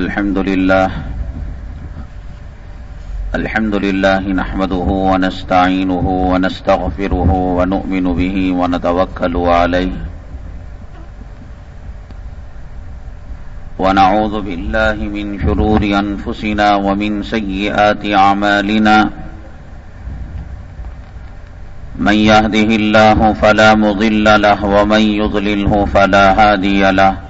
الحمد لله الحمد لله نحمده ونستعينه ونستغفره ونؤمن به ونتوكل عليه. ونعوذ بالله من شرور أنفسنا ومن سيئات أعمالنا. من يهده الله فلا مضل له ومن يضلله فلا هادي له.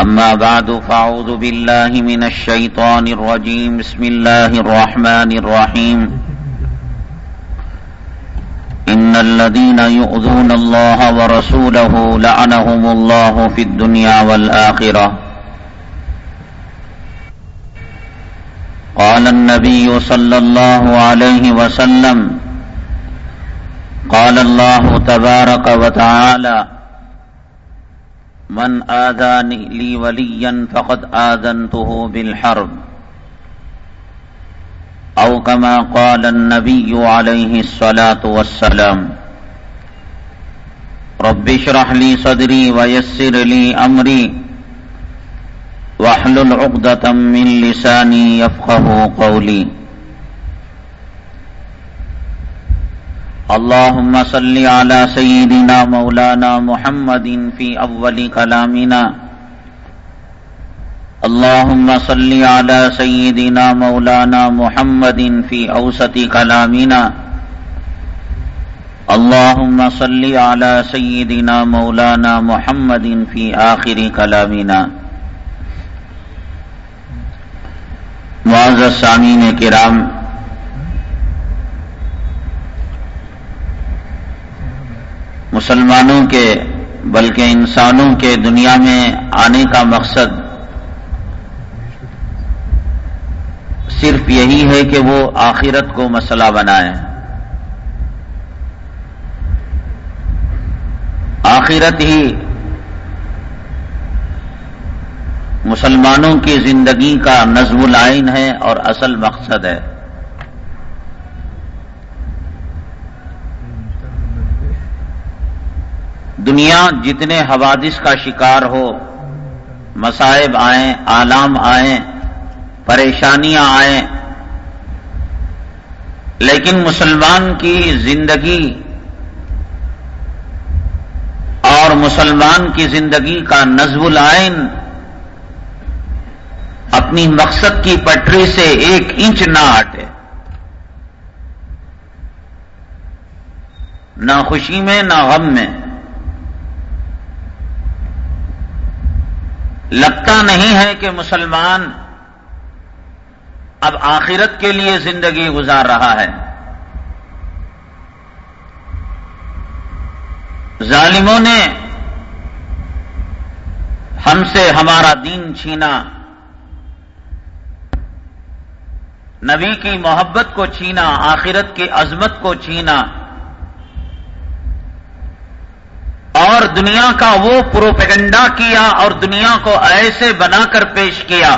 أما بعد فاعوذ بالله من الشيطان الرجيم. بسم الله الرحمن الرحيم. إن الذين يؤذون الله ورسوله لعنهم الله في الدنيا والآخرة. قال النبي صلى الله عليه وسلم، قال الله تبارك وتعالى من آذاني لي وليا فقد آذنته بالحرب. أو كما قال النبي عليه الصلاة والسلام رب اشرح لي صدري ويسر لي أمري واحلل عقدة من لساني يفقه قولي. اللهم صل على سيدنا مولانا محمد في أول كلامنا. اللهم صل على سيدنا مولانا محمد في أوسط كلامنا. اللهم صل على سيدنا مولانا محمد في آخر كلامنا. معزز سامعین کرام مسلمانوں کے، بلکہ انسانوں کے دنیا میں آنے کا مقصد صرف یہی ہے کہ وہ آخرت کو مسئلہ بنائیں۔ آخرت ہی مسلمانوں کی زندگی کا نظم العین ہے اور اصل مقصد ہے۔ دنیا جتنے حوادث کا شکار ہو، مصائب آئیں، آلام آئیں، پریشانیاں آئیں، لیکن مسلمان کی زندگی اور مسلمان کی زندگی کا نظم العین اپنی مقصد کی پٹری سے ایک انچ نہ ہٹے۔ نہ خوشی میں، نہ غم میں۔ لگتا نہیں ہے کہ مسلمان اب آخرت کے لیے زندگی گزار رہا ہے۔ ظالموں نے ہم سے ہمارا دین چھینا۔ نبی کی محبت کو چھینا، آخرت کی عظمت کو چھینا۔ اور دنیا کا وہ پروپیگنڈا کیا اور دنیا کو ایسے بنا کر پیش کیا۔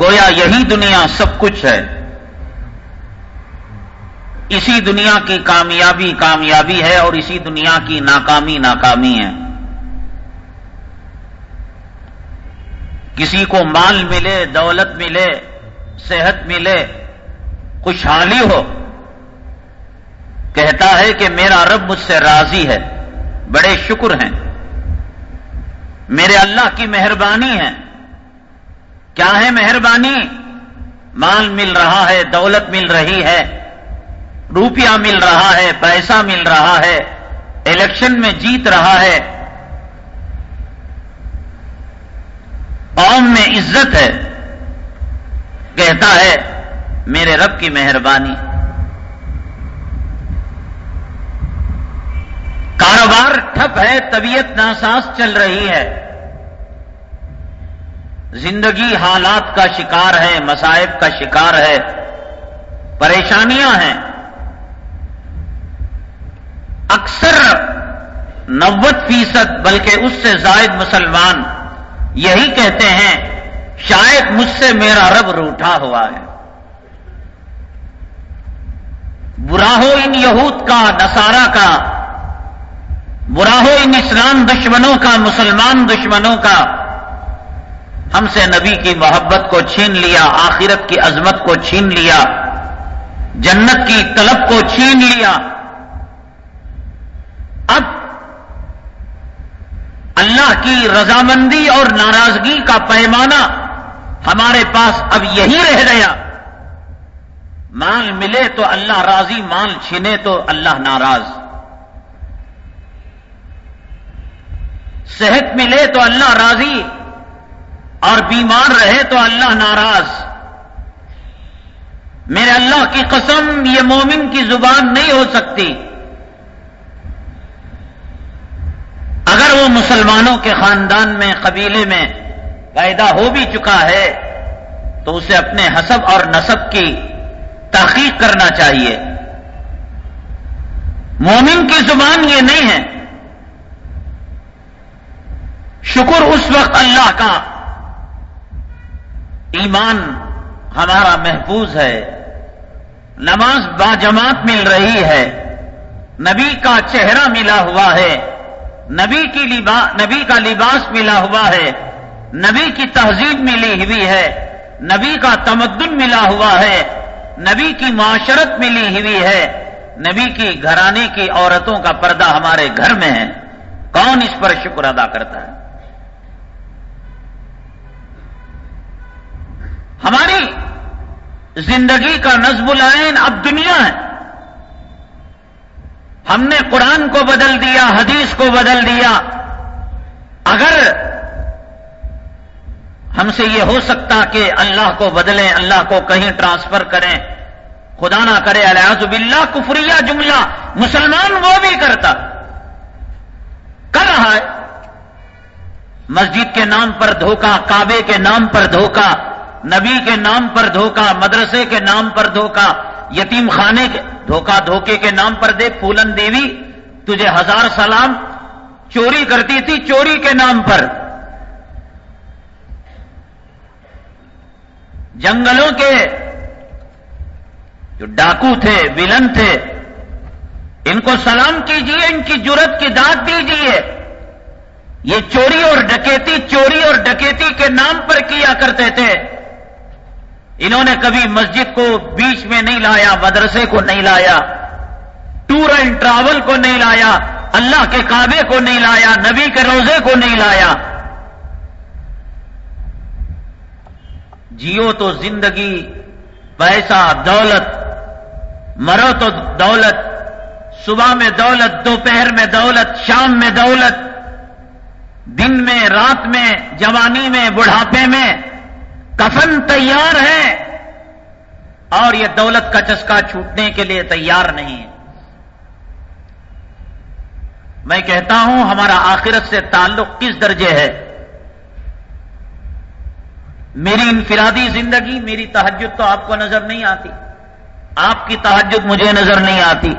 گویا یہی دنیا سب کچھ ہے۔ اسی دنیا کی کامیابی کامیابی ہے اور اسی دنیا کی ناکامی ناکامی ہے۔ کسی کو مال ملے، دولت ملے، صحت ملے، خوشحالی ہو کہتا ہے کہ میرا رب مجھ سے راضی ہے، بڑے شکر ہیں۔ میرے اللہ کی مہربانی ہے۔ کیا ہے مہربانی؟ مال مل رہا ہے، دولت مل رہی ہے، روپیہ مل رہا ہے، پیسہ مل رہا ہے، الیکشن میں جیت رہا ہے۔ قوم میں عزت ہے۔ کہتا ہے، میرے رب کی مہربانی۔ ٹھپ ہے، طبیعت ناساس چل رہی ہے۔ زندگی حالات کا شکار ہے مسائب کا شکار ہے، پریشانیاں ہیں۔ اکثر نوت فیصد، بلکہ اس سے زائد مسلمان یہی کہتے ہیں، شاید مجھ سے میرا رب روٹا ہوا ہے۔ برا ہو ان یہود کا، نصارہ کا برا ان اسلام دشمنوں کا، مسلمان دشمنوں کا ہم سے نبی کی محبت کو چھین لیا، آخرت کی عظمت کو چھین لیا، جنت کی طلب کو چھین لیا۔ اب اللہ کی رضامندی اور ناراضگی کا پیمانہ ہمارے پاس اب یہی رہ گیا۔ مال ملے تو اللہ راضی، مال چھینے تو اللہ ناراض۔ صحت ملے تو اللہ راضی، اور بیمار رہے تو اللہ ناراض۔ میرے اللہ کی قسم، یہ مومن کی زبان نہیں ہو سکتی۔ اگر وہ مسلمانوں کے خاندان میں، قبیلے میں پیدا ہو بھی چکا ہے، تو اسے اپنے حسب اور نصب کی تحقیق کرنا چاہیے۔ مومن کی زبان یہ نہیں ہے شکر اس وقت اللہ کا۔ ایمان ہمارا محفوظ ہے۔ نماز باجماعت مل رہی ہے۔ نبی کا چہرہ ملا ہوا ہے۔ نبی کی نبی کا لباس ملا ہوا ہے۔ نبی کی تہذیب ملی ہوئی ہے۔ نبی کا تمدن ملا ہوا ہے۔ نبی کی معاشرت ملی ہوئی ہے۔ نبی کی گھرانے کی عورتوں کا پردہ ہمارے گھر میں ہے۔ کون اس پر شکر ادا کرتا ہے؟ ہماری زندگی کا نظم العین اب دنیا ہے۔ ہم نے قرآن کو بدل دیا، حدیث کو بدل دیا۔ اگر ہم سے یہ ہو سکتا کہ اللہ کو بدلیں، اللہ کو کہیں ٹرانسفر کریں، خدا نہ کرے الیاز باللہ کفریہ جملہ، مسلمان وہ بھی کرتا۔ کر رہا ہے۔ مسجد کے نام پر دھوکہ کعبے کے نام پر دھوکہ نبی کے نام پر دھوکہ مدرسے کے نام پر دھوکہ یتیم خانے کے دھوکہ دھوکے کے نام پر دیکھ، پھولن دیوی، تجھے ہزار سلام، چوری کرتی تھی چوری کے نام پر۔ جنگلوں کے جو ڈاکو تھے ولن تھے، ان کو سلام کیجیے ان کی جرت کی داد دیجیے یہ چوری اور ڈکیتی، چوری اور ڈکیتی کے نام پر کیا کرتے تھے؟ انہوں نے کبھی مسجد کو بیچ میں نہیں لایا، مدرسے کو نہیں لایا، ٹور اینڈ ٹریول کو نہیں لایا، اللہ کے کعبے کو نہیں لایا، نبی کے روزے کو نہیں لایا۔ جیو تو زندگی، پیسہ، دولت، مرو تو دولت، صبح میں دولت، دوپہر میں دولت، شام میں دولت، دن میں، رات میں، جوانی میں، بڑھاپے میں۔ کفن تیار ہے اور یہ دولت کا چسکا چھوٹنے کے لیے تیار نہیں ہے۔ میں کہتا ہوں ہمارا آخرت سے تعلق کس درجے ہے؟ میری انفرادی زندگی، میری تحجد تو آپ کو نظر نہیں آتی۔ آپ کی تحجد مجھے نظر نہیں آتی۔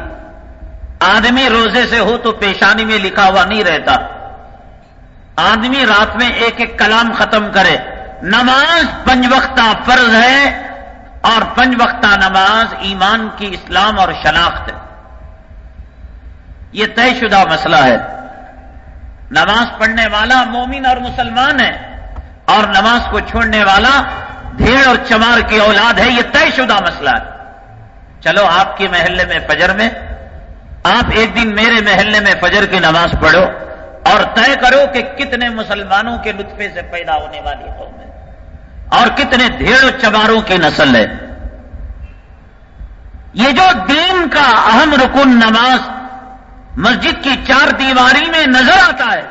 آدمی روزے سے ہو تو پیشانی میں لکھا ہوا نہیں رہتا۔ آدمی رات میں ایک ایک کلام ختم کرے۔ نماز پنج وقتہ فرض ہے اور پنج وقتہ نماز ایمان کی اسلام اور شناخت ہے۔ یہ طے شدہ مسئلہ ہے۔ نماز پڑھنے والا مومن اور مسلمان ہے اور نماز کو چھوڑنے والا بھیڑ اور چمار کی اولاد ہے، یہ طے شدہ مسئلہ ہے۔ چلو آپ کے محلے میں فجر میں، آپ ایک دن میرے محلے میں فجر کی نماز پڑھو۔ اور طے کرو کہ کتنے مسلمانوں کے لطفے سے پیدا ہونے والی قوم ہے اور کتنے بھیڑ و چماروں کی نسل ہے۔ یہ جو دین کا اہم رکن نماز مسجد کی چار دیواری میں نظر آتا ہے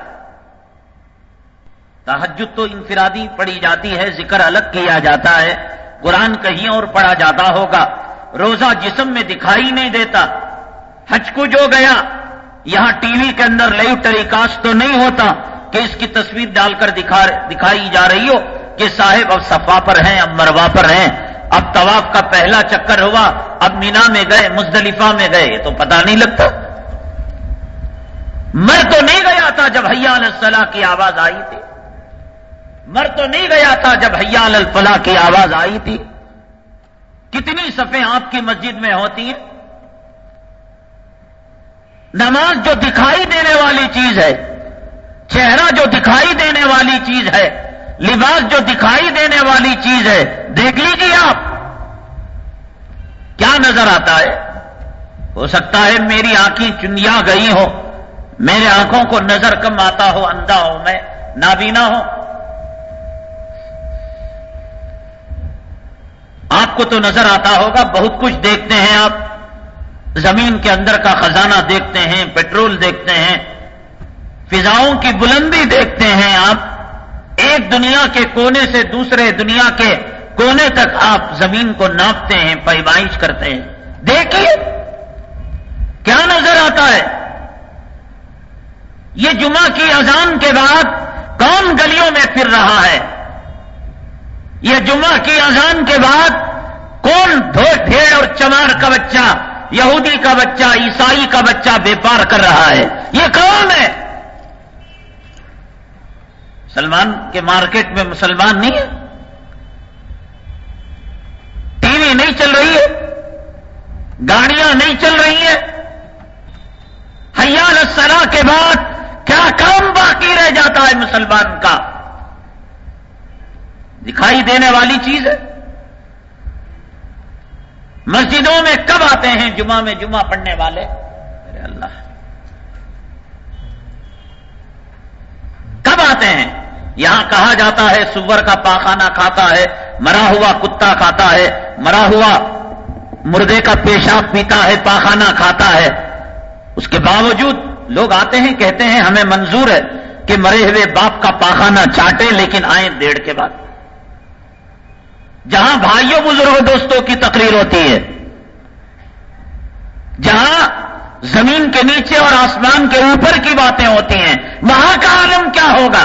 تحجد تو انفرادی پڑھی جاتی ہے، ذکر الگ کیا جاتا ہے، قرآن کہیں اور پڑھا جاتا ہوگا، روزہ جسم میں دکھائی نہیں دیتا، حج کو جو گیا یہاں ٹی وی کے اندر لائیو ٹیلی کاسٹ تو نہیں ہوتا کہ اس کی تصویر ڈال کر دکھائی جا رہی ہو کہ صاحب اب صفا پر ہیں، اب مروا پر ہیں، اب طواف کا پہلا چکر ہوا، اب مینا میں گئے، مزدلفہ میں گئے، یہ تو پتا نہیں لگتا۔ مر تو نہیں گیا تھا جب حیا الصلاح کی آواز آئی تھی۔ مر تو نہیں گیا تھا جب حیا الفلاح کی آواز آئی تھی۔ کتنی صفیں آپ کی مسجد میں ہوتی ہیں؟ نماز جو دکھائی دینے والی چیز ہے، چہرہ جو دکھائی دینے والی چیز ہے، لباس جو دکھائی دینے والی چیز ہے، دیکھ لیجیے آپ۔ کیا نظر آتا ہے؟ ہو سکتا ہے میری آنکھیں چنیا گئی ہو میرے آنکھوں کو نظر کم آتا ہو، اندھا ہو میں، نابینا ہو آپ کو تو نظر آتا ہوگا، بہت کچھ دیکھتے ہیں آپ۔ زمین کے اندر کا خزانہ دیکھتے ہیں، پیٹرول دیکھتے ہیں، فضاؤں کی بلندی دیکھتے ہیں آپ۔ ایک دنیا کے کونے سے دوسرے دنیا کے کونے تک آپ زمین کو ناپتے ہیں، پیمائش کرتے ہیں۔ دیکھیے، کیا نظر آتا ہے؟ یہ جمعہ کی اذان کے بعد کون گلیوں میں پھر رہا ہے؟ یہ جمعہ کی اذان کے بعد کون دھو ڈھیڑ اور چمار کا بچہ یہودی کا بچہ، عیسائی کا بچہ بیپار کر رہا ہے۔ یہ کون ہے۔ سلمان کے مارکیٹ میں مسلمان نہیں ہے۔ ٹی وی نہیں چل رہی ہے۔ گاڑیاں نہیں چل رہی ہیں۔ حیال السلام کے بعد کیا کام باقی رہ جاتا ہے مسلمان کا؟ دکھائی دینے والی چیز ہے۔ مسجدوں میں کب آتے ہیں جمعہ میں جمعہ پڑھنے والے؟ میرے اللہ۔ کب آتے ہیں؟ یہاں کہا جاتا ہے، سور کا پاخانہ کھاتا ہے، مرا ہوا کتا کھاتا ہے، مرا ہوا مردے کا پیشاب پیتا ہے، پاخانہ کھاتا ہے۔ اس کے باوجود لوگ آتے ہیں، کہتے ہیں، ہمیں منظور ہے کہ مرے ہوئے باپ کا پاخانہ چاٹے لیکن آئیں ڈیڑھ کے بعد۔ جہاں بھائیوں بزرگوں دوستوں کی تقریر ہوتی ہے، جہاں زمین کے نیچے اور آسمان کے اوپر کی باتیں ہوتی ہیں، وہاں کا عالم کیا ہوگا؟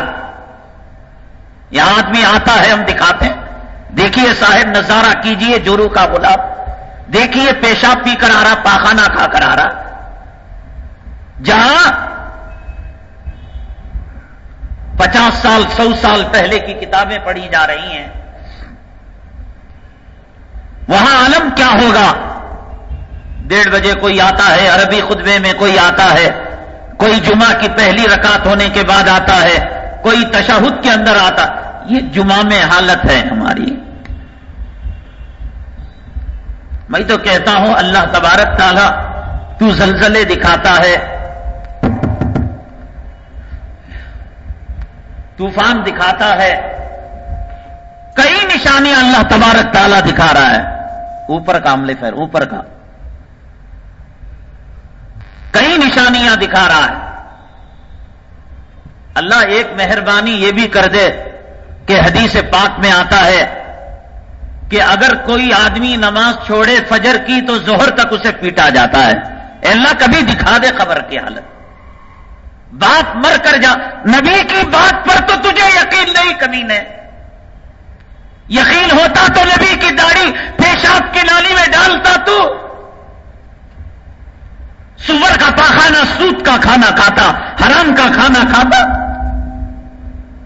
یہاں آدمی آتا ہے، ہم دکھاتے ہیں۔ دیکھیے صاحب، نظارہ کیجیے جورو کا گلاب دیکھیے پیشاب پی کر آ رہا، پاخانہ کھا کر آ رہا۔ جہاں پچاس سال، سو سال پہلے کی کتابیں پڑھی جا رہی ہیں وہاں عالم کیا ہوگا؟ ڈیڑھ بجے کوئی آتا ہے، عربی خطبے میں کوئی آتا ہے، کوئی جمعہ کی پہلی رکعت ہونے کے بعد آتا ہے، کوئی تشہد کے اندر آتا یہ جمعہ میں حالت ہے ہماری۔ میں تو کہتا ہوں، اللہ تبارک تعالی تو زلزلے دکھاتا ہے۔ طوفان دکھاتا ہے۔ کئی نشانیاں اللہ تبارک تعالیٰ دکھا رہا ہے۔ اوپر کا عملے پھر اوپر کا۔ کئی نشانیاں دکھا رہا ہے۔ اللہ ایک مہربانی یہ بھی کر دے کہ حدیث پاک میں آتا ہے کہ اگر کوئی آدمی نماز چھوڑے فجر کی تو زہر تک اسے پیٹا جاتا ہے۔ اللہ کبھی دکھا دے خبر کی حالت۔ بات مر کر جا۔ نبی کی بات پر تو تجھے یقین نہیں کمی نے یقین ہوتا تو نبی کی داڑھی پیشاب کی نالی میں ڈالتا تو سور کا پاخانہ، سوت کا کھانا کھاتا، حرام کا کھانا کھاتا۔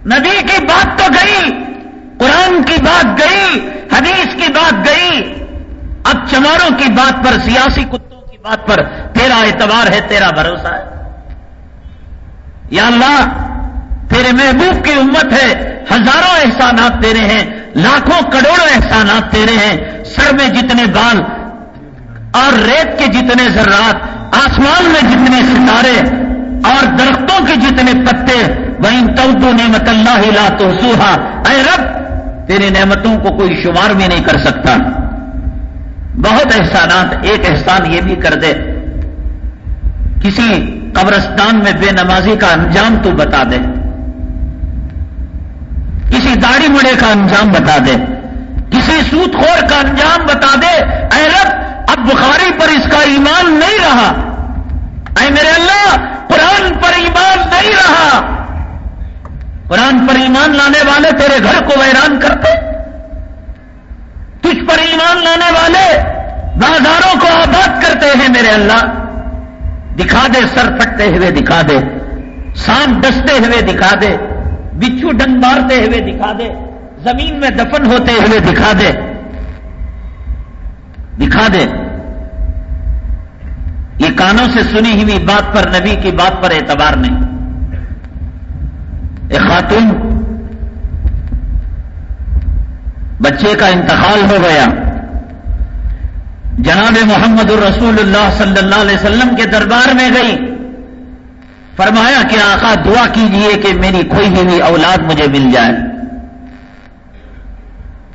نبی کی بات تو گئی، قرآن کی بات گئی، حدیث کی بات گئی۔ اب چماروں کی بات پر، سیاسی کتوں کی بات پر تیرا اعتبار ہے، تیرا بھروسہ ہے۔ یا اللہ تیرے محبوب کی امت ہے، ہزاروں احسانات تیرے ہیں، لاکھوں کروڑوں احسانات تیرے ہیں، سر میں جتنے بال اور ریت کے جتنے ذرات، آسمان میں جتنے ستارے اور درختوں کے جتنے پتے وہیں تو نعمت اللہ لا تو سوہا اے رب تیری نعمتوں کو کوئی شمار بھی نہیں کر سکتا۔ بہت احسانات، ایک احسان یہ بھی کر دے۔ کسی قبرستان میں بے نمازی کا انجام تو بتا دے۔ کسی داڑھی مڑے کا انجام بتا دے، کسی سوت خور کا انجام بتا دے، اے رب، اب بخاری پر اس کا ایمان نہیں رہا۔ ہے میرے اللہ، قرآن پر ایمان نہیں رہا۔ قرآن پر ایمان لانے والے تیرے گھر کو ویران کرتے۔ تجھ پر ایمان لانے والے بازاروں کو آباد کرتے ہیں میرے اللہ۔ دکھا دے، سر پھٹتے ہوئے دکھا دے۔ سانپ ڈستے ہوئے دکھا دے۔ بچھو ڈنگ مارتے ہوئے دکھا دے، زمین میں دفن ہوتے ہوئے دکھا دے۔ دکھا دے۔ یہ کانوں سے سنی ہوئی بات پر نبی کی بات پر اعتبار نہیں۔ ایک خاتون، بچے کا انتقال ہو گیا۔ جناب محمد الرسول اللہ صلی اللہ علیہ وسلم کے دربار میں گئی۔ فرمایا کہ آقا دعا کیجیے کہ میری کوئی ہوئی اولاد مجھے مل جائے۔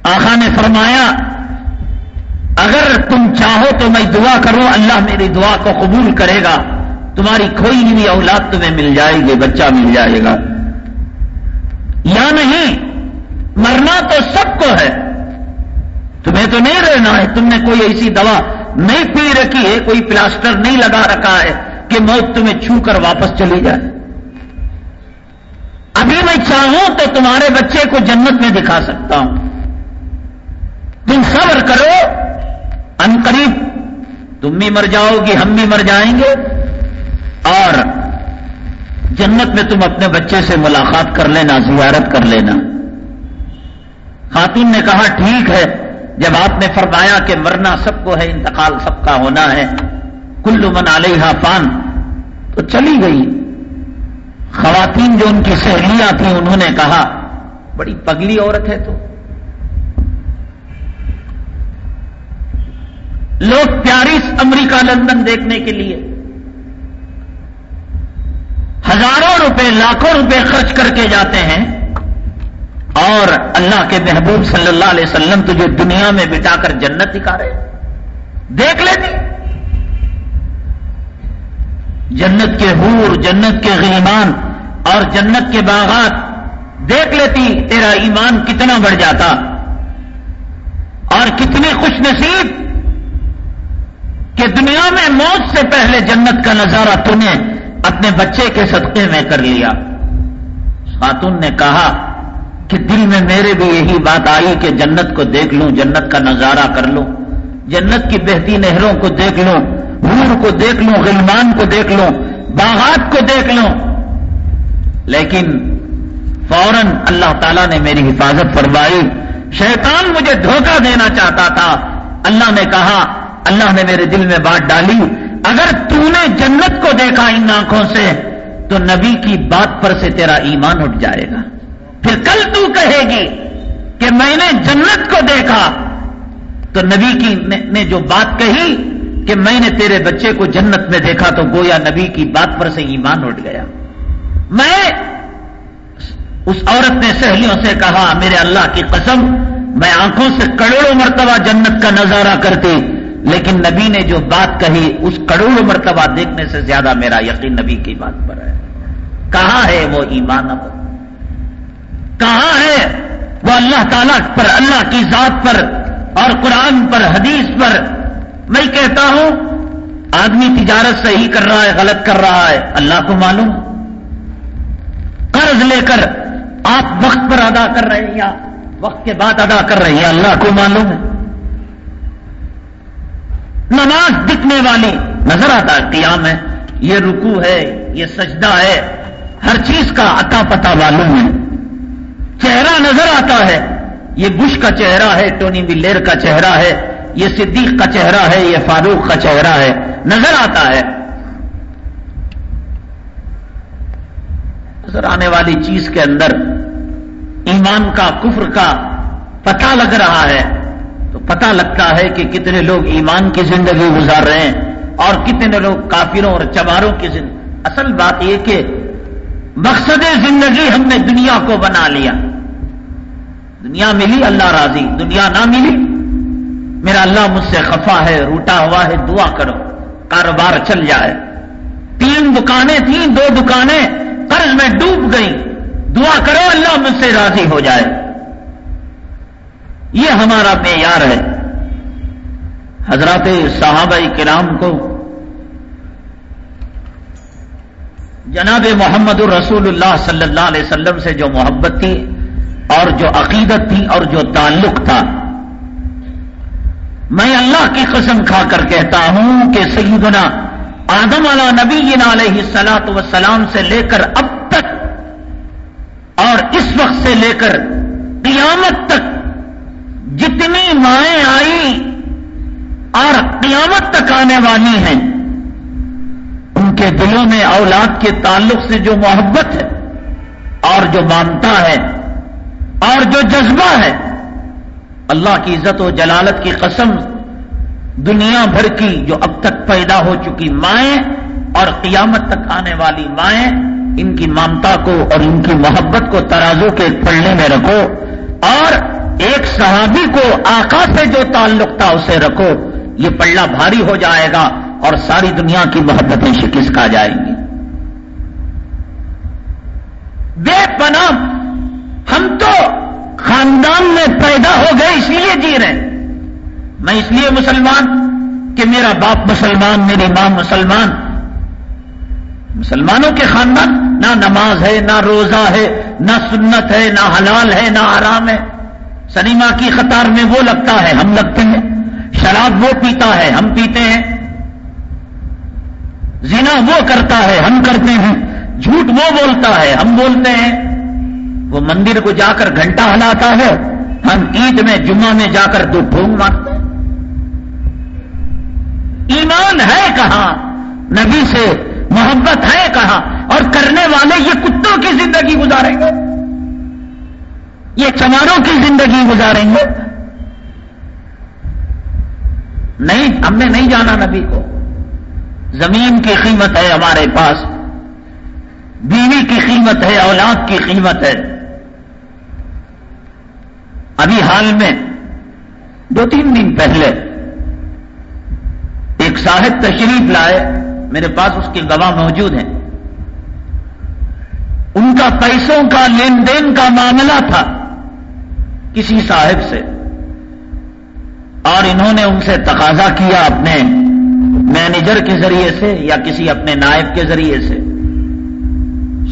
آقا نے فرمایا، اگر تم چاہو تو میں دعا کروں، اللہ میری دعا کو قبول کرے گا۔ تمہاری کھوئی ہوئی اولاد تمہیں مل جائے گی، بچہ مل جائے گا۔ یا نہیں، مرنا تو سب کو ہے۔ تمہیں تو نہیں رہنا ہے، تم نے کوئی ایسی دوا نہیں پی رکھی ہے، کوئی پلاسٹر نہیں لگا رکھا ہے۔ کہ موت تمہیں چھو کر واپس چلی جائے۔ ابھی میں چاہوں تو تمہارے بچے کو جنت میں دکھا سکتا ہوں۔ تم صبر کرو، ان قریب تم بھی مر جاؤ گی ہم بھی مر جائیں گے۔ اور جنت میں تم اپنے بچے سے ملاقات کر لینا، زیارت کر لینا۔ خاتون نے کہا، ٹھیک ہے، جب آپ نے فرمایا کہ مرنا سب کو ہے، انتقال سب کا ہونا ہے کل من علیہ فان تو چلی گئی۔ خواتین جو ان کی سہیلیاں تھیں، انہوں نے کہا، بڑی پگلی عورت ہے تو۔ لوگ پیارس امریکہ لندن دیکھنے کے لیے۔ ہزاروں روپے، لاکھوں روپے خرچ کر کے جاتے ہیں۔ اور اللہ کے محبوب صلی اللہ علیہ وسلم تجھے دنیا میں بٹا کر جنت دکھا رہے دیکھ لیتی جنت کے حور، جنت کے غیمان اور جنت کے باغات دیکھ لیتی، تیرا ایمان کتنا بڑھ جاتا اور کتنی خوش نصیب کہ دنیا میں موت سے پہلے جنت کا نظارہ تمہیں اپنے بچے کے صدقے میں کر لیا۔ خاتون نے کہا کہ دل میں میرے بھی یہی بات آئی کہ جنت کو دیکھ لوں، جنت کا نظارہ کر لوں، جنت کی بہتی نہروں کو دیکھ لوں حور کو دیکھ لوں، غلمان کو دیکھ لوں، باغات کو دیکھ لوں۔ لیکن فوراً اللہ تعالیٰ نے میری حفاظت فرمائی۔ شیطان مجھے دھوکہ دینا چاہتا تھا۔ اللہ نے کہا، اللہ نے میرے دل میں بات ڈالی۔ اگر تو نے جنت کو دیکھا ان آنکھوں سے، تو نبی کی بات پر سے تیرا ایمان اٹھ جائے گا۔ پھر کل تو کہے گی کہ میں نے جنت کو دیکھا۔ تو نبی کی نے جو بات کہی کہ میں نے تیرے بچے کو جنت میں دیکھا تو گویا نبی کی بات پر سے ایمان اٹھ گیا۔ میں اس عورت نے سہیلیوں سے کہا، میرے اللہ کی قسم، میں آنکھوں سے کروڑوں مرتبہ جنت کا نظارہ کرتی، لیکن نبی نے جو بات کہی، اس کروڑوں مرتبہ دیکھنے سے زیادہ میرا یقین نبی کی بات پر ہے۔ کہاں ہے وہ ایمان اب؟ کہاں ہے وہ اللہ تعالیٰ پر، اللہ کی ذات پر اور قرآن پر، حدیث پر؟ میں کہتا ہوں، آدمی تجارت صحیح کر رہا ہے، غلط کر رہا ہے، اللہ کو معلوم؟ قرض لے کر آپ وقت پر ادا کر رہے ہیں یا وقت کے بعد ادا کر رہے ہیں، اللہ کو معلوم ہے؟ نماز دکھنے والی نظر آتا ہے، قیام ہے، یہ رکو ہے، یہ سجدہ ہے، ہر چیز کا عطا پتا معلوم ہے۔ چہرہ نظر آتا ہے، یہ بش کا چہرہ ہے، ٹونی بلیر کا چہرہ ہے یہ صدیق کا چہرہ ہے، یہ فاروق کا چہرہ ہے، نظر آتا ہے۔ نظر آنے والی چیز کے اندر ایمان کا، کفر کا پتہ لگ رہا ہے۔ تو پتہ لگتا ہے کہ کتنے لوگ ایمان کی زندگی گزار رہے ہیں اور کتنے لوگ کافروں اور چماروں کی زندگی۔ اصل بات یہ کہ مقصد زندگی ہم نے دنیا کو بنا لیا۔ دنیا ملی، اللہ راضی۔ دنیا نہ ملی میرا اللہ مجھ سے خفا ہے، روٹا ہوا ہے، دعا کرو۔ کاروبار چل جائے۔ تین دکانیں تھیں دو دکانیں۔ قرض میں ڈوب گئی دعا کرو اللہ مجھ سے راضی ہو جائے۔ یہ ہمارا معیار ہے۔ حضرات صحابہ کرام کو جناب محمد الرسول اللہ صلی اللہ علیہ وسلم سے جو محبت تھی اور جو عقیدت تھی اور جو تعلق تھا میں اللہ کی قسم کھا کر کہتا ہوں کہ سیدنا آدم علا نبی علیہ سلاط وسلام سے لے کر اب تک اور اس وقت سے لے کر قیامت تک جتنی مائیں آئی اور قیامت تک آنے والی ہیں، ان کے دلوں میں اولاد کے تعلق سے جو محبت ہے اور جو مانتا ہے اور جو جذبہ ہے اللہ کی عزت و جلالت کی قسم دنیا بھر کی جو اب تک پیدا ہو چکی مائیں اور قیامت تک آنے والی مائیں، ان کی مامتا کو اور ان کی محبت کو ترازو کے پڑنے میں رکھو اور ایک صحابی کو آقا سے جو تعلق تھا اسے رکھو۔ یہ پلڑا بھاری ہو جائے گا اور ساری دنیا کی محبتیں شکست کھا جائیں گی۔ بے پناہ، ہم تو خاندان میں پیدا ہو گئے اس لیے جی رہے میں اس لیے مسلمان کہ میرا باپ مسلمان، میری ماں مسلمان۔ مسلمانوں کے خاندان نہ نماز ہے، نہ روزہ ہے، نہ سنت ہے، نہ حلال ہے، نہ آرام ہے۔ سنیما کی قطار میں وہ لگتا ہے، ہم لگتے ہیں۔ شراب وہ پیتا ہے، ہم پیتے ہیں۔ زنا وہ کرتا ہے، ہم کرتے ہیں۔ جھوٹ وہ بولتا ہے، ہم بولتے ہیں۔ وہ مندر کو جا کر گھنٹہ ہلاتا ہے، ہم عید میں، جمعہ میں جا کر دو ڈھونگ مارتے ہیں۔ ایمان ہے کہاں؟ نبی سے محبت ہے کہاں؟ اور کرنے والے یہ کتوں کی زندگی گزاریں گے؟ یہ چماروں کی زندگی گزاریں گے؟ نہیں، ہم نے نہیں جانا نبی کو۔ زمین کی قیمت ہے ہمارے پاس، بیوی کی قیمت ہے، اولاد کی قیمت ہے۔ ابھی حال میں دو تین دن پہلے ایک صاحب تشریف لائے، میرے پاس اس کے گواہ موجود ہیں۔ ان کا پیسوں کا لین دین کا معاملہ تھا کسی صاحب سے۔ اور انہوں نے ان سے تقاضا کیا اپنے مینیجر کے ذریعے سے یا کسی اپنے نائب کے ذریعے سے۔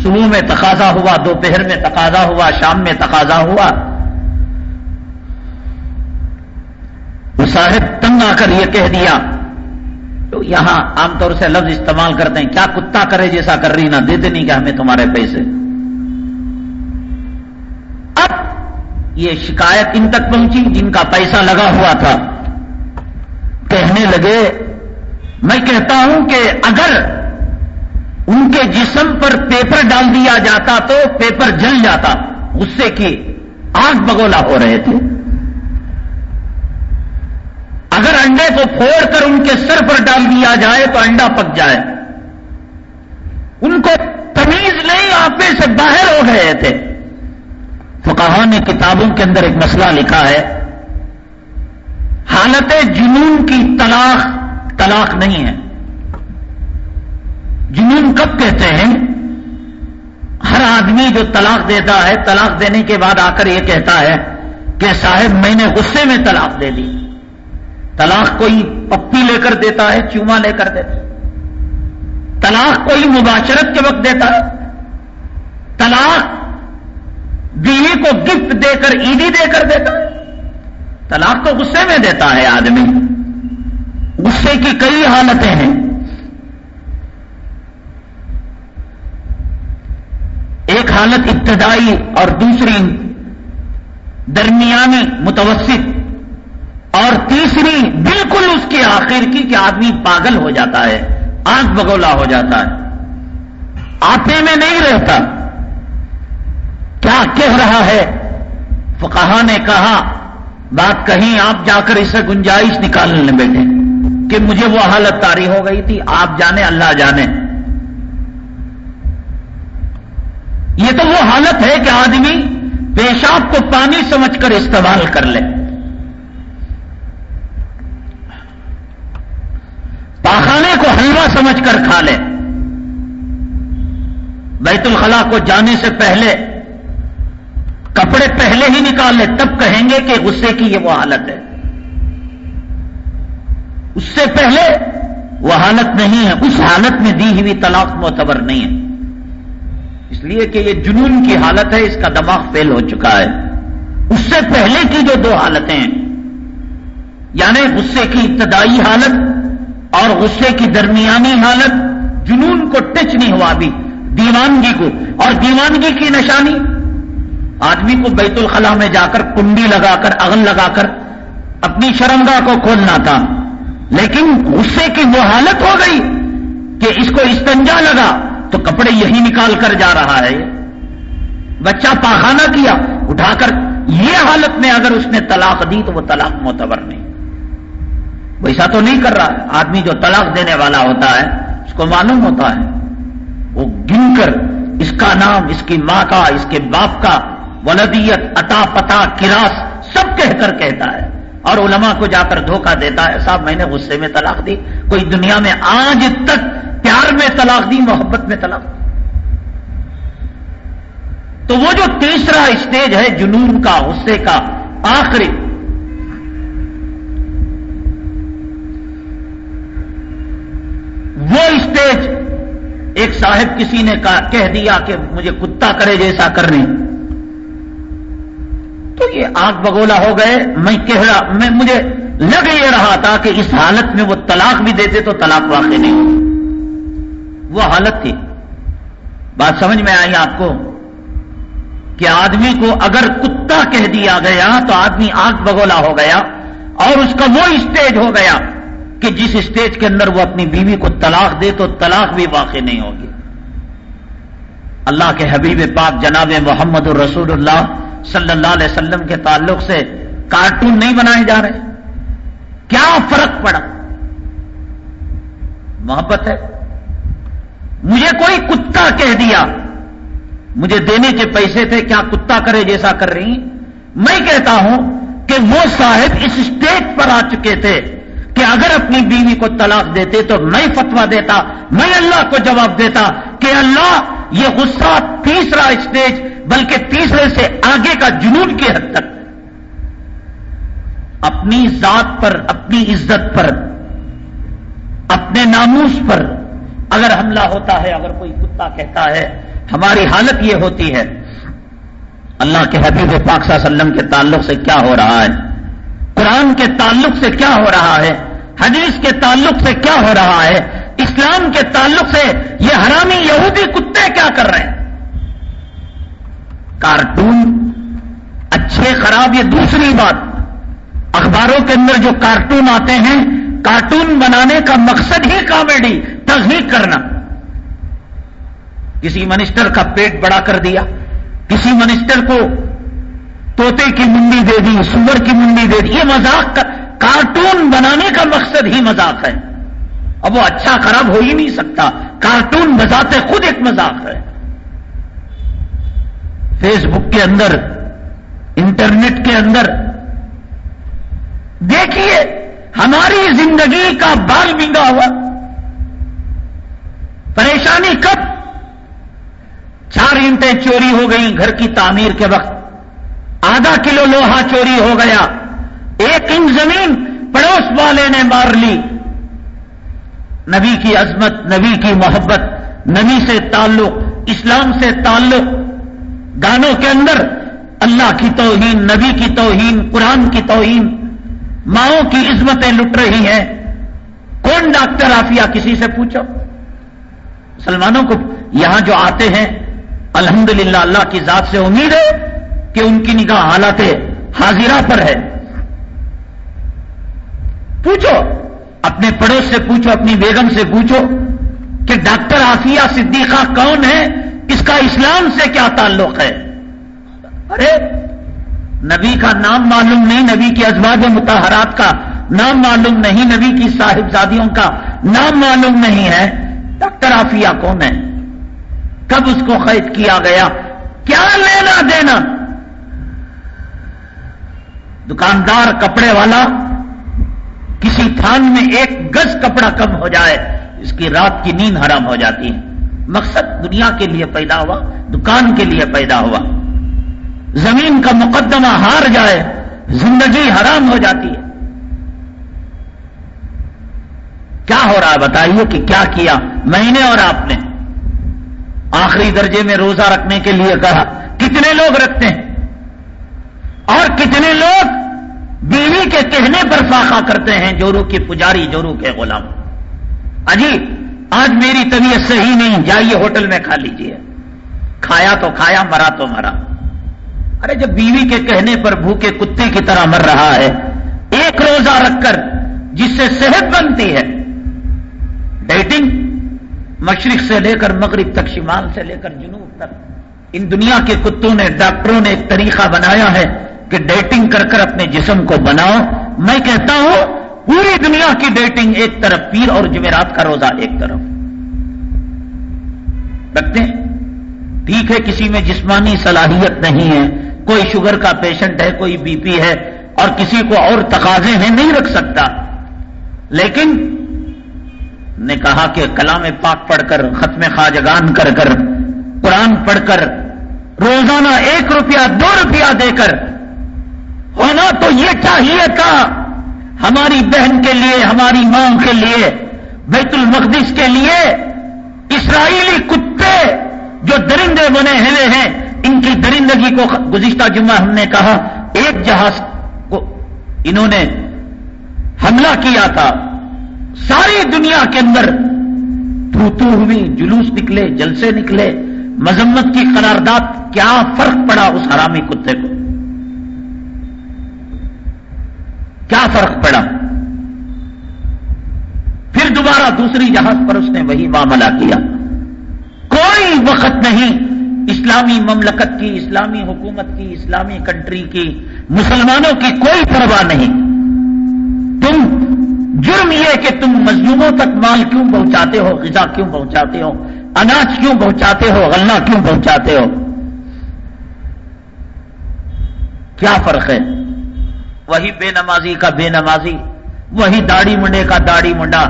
صبح میں تقاضا ہوا، دوپہر میں تقاضا ہوا، شام میں تقاضا ہوا۔ صاحب تنگ آ کر یہ کہہ دیا تو یہاں عام طور سے لفظ استعمال کرتے ہیں، کیا کتا کرے جیسا کر رہی نہ دیتے نہیں کہ ہمیں تمہارے پیسے۔ اب یہ شکایت ان تک پہنچی جن کا پیسہ لگا ہوا تھا۔ کہنے لگے، میں کہتا ہوں کہ اگر ان کے جسم پر پیپر ڈال دیا جاتا تو پیپر جل جاتا، غصے کی آگ بگولا ہو رہے تھے۔ اگر انڈے کو پھوڑ کر ان کے سر پر ڈال دیا جائے تو انڈا پک جائے۔ ان کو تمیز نہیں آپے سے باہر ہو گئے تھے۔ فقہ نے کتابوں کے اندر ایک مسئلہ لکھا ہے۔ حالت جنون کی طلاق طلاق نہیں ہے۔ جنون کب کہتے ہیں؟ ہر آدمی جو طلاق دیتا ہے، طلاق دینے کے بعد آ کر یہ کہتا ہے کہ صاحب میں نے غصے میں طلاق دے دی۔ طلاق کوئی پپی لے کر دیتا ہے، چوما لے کر دیتا ہے۔ طلاق کوئی مباشرت کے وقت دیتا ہے۔ طلاق بیوی کو گفٹ دے کر، عیدی دے کر دیتا ہے۔ طلاق تو غصے میں دیتا ہے آدمی۔ غصے کی کئی حالتیں ہیں۔ ایک حالت ابتدائی اور دوسری درمیانی متوسط۔ اور تیسری بالکل اس کے آخر کی کہ آدمی پاگل ہو جاتا ہے، آنکھ بگولا ہو جاتا ہے۔ آتے میں نہیں رہتا۔ کیا کہہ رہا ہے؟ فقہا نے کہا، بات کہیں آپ جا کر اسے گنجائش نکالنے بیٹھے۔ کہ مجھے وہ حالت تاری ہو گئی تھی، آپ جانے، اللہ جانے۔ یہ تو وہ حالت ہے کہ آدمی پیشاب کو پانی سمجھ کر استعمال کر لے۔ پاخانے کو حلوہ سمجھ کر کھا لے۔ بیت الخلا کو جانے سے پہلے کپڑے پہلے ہی نکال لے، تب کہیں گے کہ غصے کی یہ وہ حالت ہے۔ اس سے پہلے وہ حالت نہیں ہے، اس حالت میں دی ہوئی طلاق معتبر نہیں ہے۔ اس لیے کہ یہ جنون کی حالت ہے، اس کا دماغ فیل ہو چکا ہے۔ اس سے پہلے کی جو دو حالتیں ہیں یعنی غصے کی ابتدائی حالت اور غصے کی درمیانی حالت جنون کو ٹچ نہیں ہوا ابھی، دیوانگی کو۔ اور دیوانگی کی نشانی، آدمی کو بیت الخلاء میں جا کر کنڈی لگا کر اگن لگا کر اپنی شرمگاہ کو کھولنا تھا۔ لیکن غصے کی وہ حالت ہو گئی کہ اس کو استنجا لگا تو کپڑے یہی نکال کر جا رہا ہے۔ بچہ پاخانہ کیا، اٹھا کر یہ حالت میں اگر اس نے طلاق دی تو وہ طلاق معتبر نہیں۔ ویسا تو نہیں کر رہا، آدمی جو طلاق دینے والا ہوتا ہے، اس کو معلوم ہوتا ہے۔ وہ گن کر اس کا نام، اس کی ماں کا، اس کے باپ کا ولدیت اتا پتا، کراس سب کہہ کر کہتا ہے۔ اور علماء کو جا کر دھوکہ دیتا ہے، صاحب میں نے غصے میں طلاق دی، کوئی دنیا میں آج تک پیار میں طلاق دی، محبت میں طلاق دی۔ تو وہ جو تیسرا اسٹیج ہے، جنون کا، غصے کا، آخری وہ اسٹیج ایک صاحب کسی نے کہہ دیا کہ مجھے کتا کرے جیسا کرنے۔ تو یہ آگ بگولا ہو گئے۔ میں کہہ رہا میں مجھے لگ یہ رہا تھا کہ اس حالت میں وہ طلاق بھی دیتے تو طلاق واقع نہیں ہو وہ حالت تھی۔ بات سمجھ میں آئی آپ کو؟ کہ آدمی کو اگر کتا کہہ دیا گیا تو آدمی آگ بگولا ہو گیا اور اس کا وہ اسٹیج ہو گیا۔ کہ جس اسٹیج کے اندر وہ اپنی بیوی کو طلاق دے تو طلاق بھی واقع نہیں ہوگی۔ اللہ کے حبیب پاک جناب محمد الرسول اللہ صلی اللہ علیہ وسلم کے تعلق سے کارٹون نہیں بنائے جا رہے۔ کیا فرق پڑا؟ محبت ہے۔ مجھے کوئی کتا کہہ دیا۔ مجھے دینے کے پیسے تھے، کیا کتا کرے جیسا کر رہی میں کہتا ہوں کہ وہ صاحب اس اسٹیج پر آ چکے تھے۔ کہ اگر اپنی بیوی کو طلاق دیتے تو میں فتوا دیتا، میں اللہ کو جواب دیتا کہ اللہ یہ غصہ تیسرا اسٹیج بلکہ تیسرے سے آگے کا جنون کی حد تک۔ اپنی ذات پر، اپنی عزت پر، اپنے ناموس پر اگر حملہ ہوتا ہے، اگر کوئی کتا کہتا ہے، ہماری حالت یہ ہوتی ہے۔ اللہ کے حبیب پاک صلی اللہ علیہ وسلم کے تعلق سے کیا ہو رہا ہے؟ قرآن کے تعلق سے کیا ہو رہا ہے؟ حدیث کے تعلق سے کیا ہو رہا ہے؟ اسلام کے تعلق سے یہ حرامی یہودی کتے کیا کر رہے ہیں؟ کارٹون؟ اچھے خراب یہ دوسری بات۔ اخباروں کے اندر جو کارٹون آتے ہیں، کارٹون بنانے کا مقصد ہی کامیڈی تصدیق کرنا۔ کسی منسٹر کا پیٹ بڑا کر دیا، کسی منسٹر کو توتے کی منڈی دے دی، سور کی منڈی دے دی۔ یہ مذاق کارٹون بنانے کا مقصد ہی مذاق ہے۔ اب وہ اچھا خراب ہو ہی نہیں سکتا۔ کارٹون بذات خود ایک مذاق ہے۔ فیس بک کے اندر، انٹرنیٹ کے اندر۔ دیکھیے، ہماری زندگی کا بال بنگا ہوا۔ پریشانی کب؟ چار اینٹیں چوری ہو گئی گھر کی تعمیر کے وقت۔ آدھا کلو لوہا چوری ہو گیا۔ ایک انچ زمین پڑوس والے نے مار لی۔ نبی کی عظمت، نبی کی محبت، نبی سے تعلق، اسلام سے تعلق۔ گانوں کے اندر اللہ کی توہین، نبی کی توہین، قرآن کی توہین۔ ماؤں کی عزمتیں لٹ رہی ہیں۔ کون ڈاکٹر آفیہ کسی سے پوچھو؟ مسلمانوں کو یہاں جو آتے ہیں، الحمدللہ اللہ کی ذات سے امید ہے۔ کہ ان کی نگاہ حالات حاضرہ پر ہے۔ پوچھو، اپنے پڑوس سے پوچھو، اپنی بیگم سے پوچھو کہ ڈاکٹر آفیہ صدیقہ کون ہے؟ اس کا اسلام سے کیا تعلق ہے؟ ارے، نبی کا نام معلوم نہیں، نبی کی ازواج متحرات کا نام معلوم نہیں، نبی کی صاحبزادیوں کا نام معلوم نہیں ہے۔ ڈاکٹر آفیہ کون ہے؟ کب اس کو قید کیا گیا؟ کیا لینا دینا؟ دکاندار کپڑے والا کسی تھان میں ایک گز کپڑا کم ہو جائے، اس کی رات کی نیند حرام ہو جاتی ہے۔ مقصد دنیا کے لیے پیدا ہوا، دکان کے لیے پیدا ہوا۔ زمین کا مقدمہ ہار جائے، زندگی حرام ہو جاتی ہے۔ کیا ہو رہا ہے؟ بتائیے کہ کیا کیا؟ میں نے اور آپ نے۔ آخری درجے میں روزہ رکھنے کے لیے کہا، کتنے لوگ رکھتے ہیں؟ اور کتنے لوگ بیوی کے کہنے پر فاقہ کرتے ہیں جورو کے پجاری، جورو کے غلام۔ اجی، آج میری طبیعت صحیح نہیں، جائیے ہوٹل میں کھا لیجیے کھایا تو کھایا، مرا تو مرا۔ ارے، جب بیوی کے کہنے پر بھوکے کتے کی طرح مر رہا ہے، ایک روزہ رکھ کر جس سے صحت بنتی ہے۔ ڈیٹنگ مشرق سے لے کر مغرب تک، شمال سے لے کر جنوب تک۔ ان دنیا کے کتوں نے، ڈاکٹروں نے ایک طریقہ بنایا ہے کہ ڈیٹنگ کر کر اپنے جسم کو بناؤ۔ میں کہتا ہوں، پوری دنیا کی ڈیٹنگ ایک طرف پیر اور جمعرات کا روزہ ایک طرف۔ رکھتے ہیں۔ ٹھیک ہے، کسی میں جسمانی صلاحیت نہیں ہے، کوئی شوگر کا پیشنٹ ہے، کوئی بی پی ہے، اور کسی کو اور تقاضے ہیں، نہیں رکھ سکتا۔ لیکن نے کہا کہ کلام پاک پڑھ کر، ختم خواجگان کر کر، قرآن پڑھ کر، روزانہ ایک روپیہ، دو روپیہ دے کر ہونا تو یہ چاہیے تھا، ہماری بہن کے لیے، ہماری ماں کے لیے، بیت المقدس کے لیے اسرائیلی کتے جو درندے بنے ہوئے ہیں، ان کی درندگی کو گزشتہ جمعہ ہم نے کہا، ایک جہاز کو انہوں نے حملہ کیا تھا۔ ساری دنیا کے اندر تو ہوئی، جلوس نکلے، جلسے نکلے، مذمت کی قرارداد، کیا فرق پڑا اس حرامی کتے کو؟ کیا فرق پڑا؟ پھر دوبارہ دوسری جہاز پر اس نے وہی معاملہ کیا۔ کوئی وقت نہیں اسلامی مملکت کی، اسلامی حکومت کی، اسلامی کنٹری کی، مسلمانوں کی کوئی پرواہ نہیں۔ تم جرم یہ کہ تم مزدوروں تک مال کیوں پہنچاتے ہو، غذا کیوں پہنچاتے ہو، اناج کیوں پہنچاتے ہو، غلہ کیوں پہنچاتے ہو؟ کیا فرق ہے؟ وہی بے نمازی کا بے نمازی، وہی داڑھی منڈے کا داڑھی منڈا۔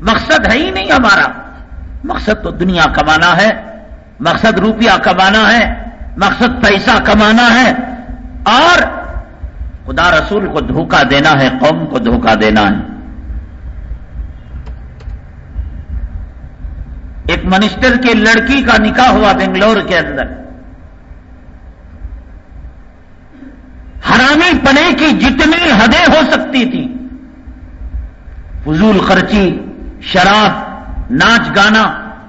مقصد ہے ہی نہیں ہمارا۔ مقصد تو دنیا کمانا ہے، مقصد روپیہ کمانا ہے، مقصد پیسہ کمانا ہے۔ اور خدا رسول کو دھوکہ دینا ہے، قوم کو دھوکہ دینا ہے۔ ایک منسٹر کی لڑکی کا نکاح ہوا بنگلور کے اندر۔ حرامی پنے کی جتنی حدیں ہو سکتی تھی فضول خرچی، شراب، ناچ گانا،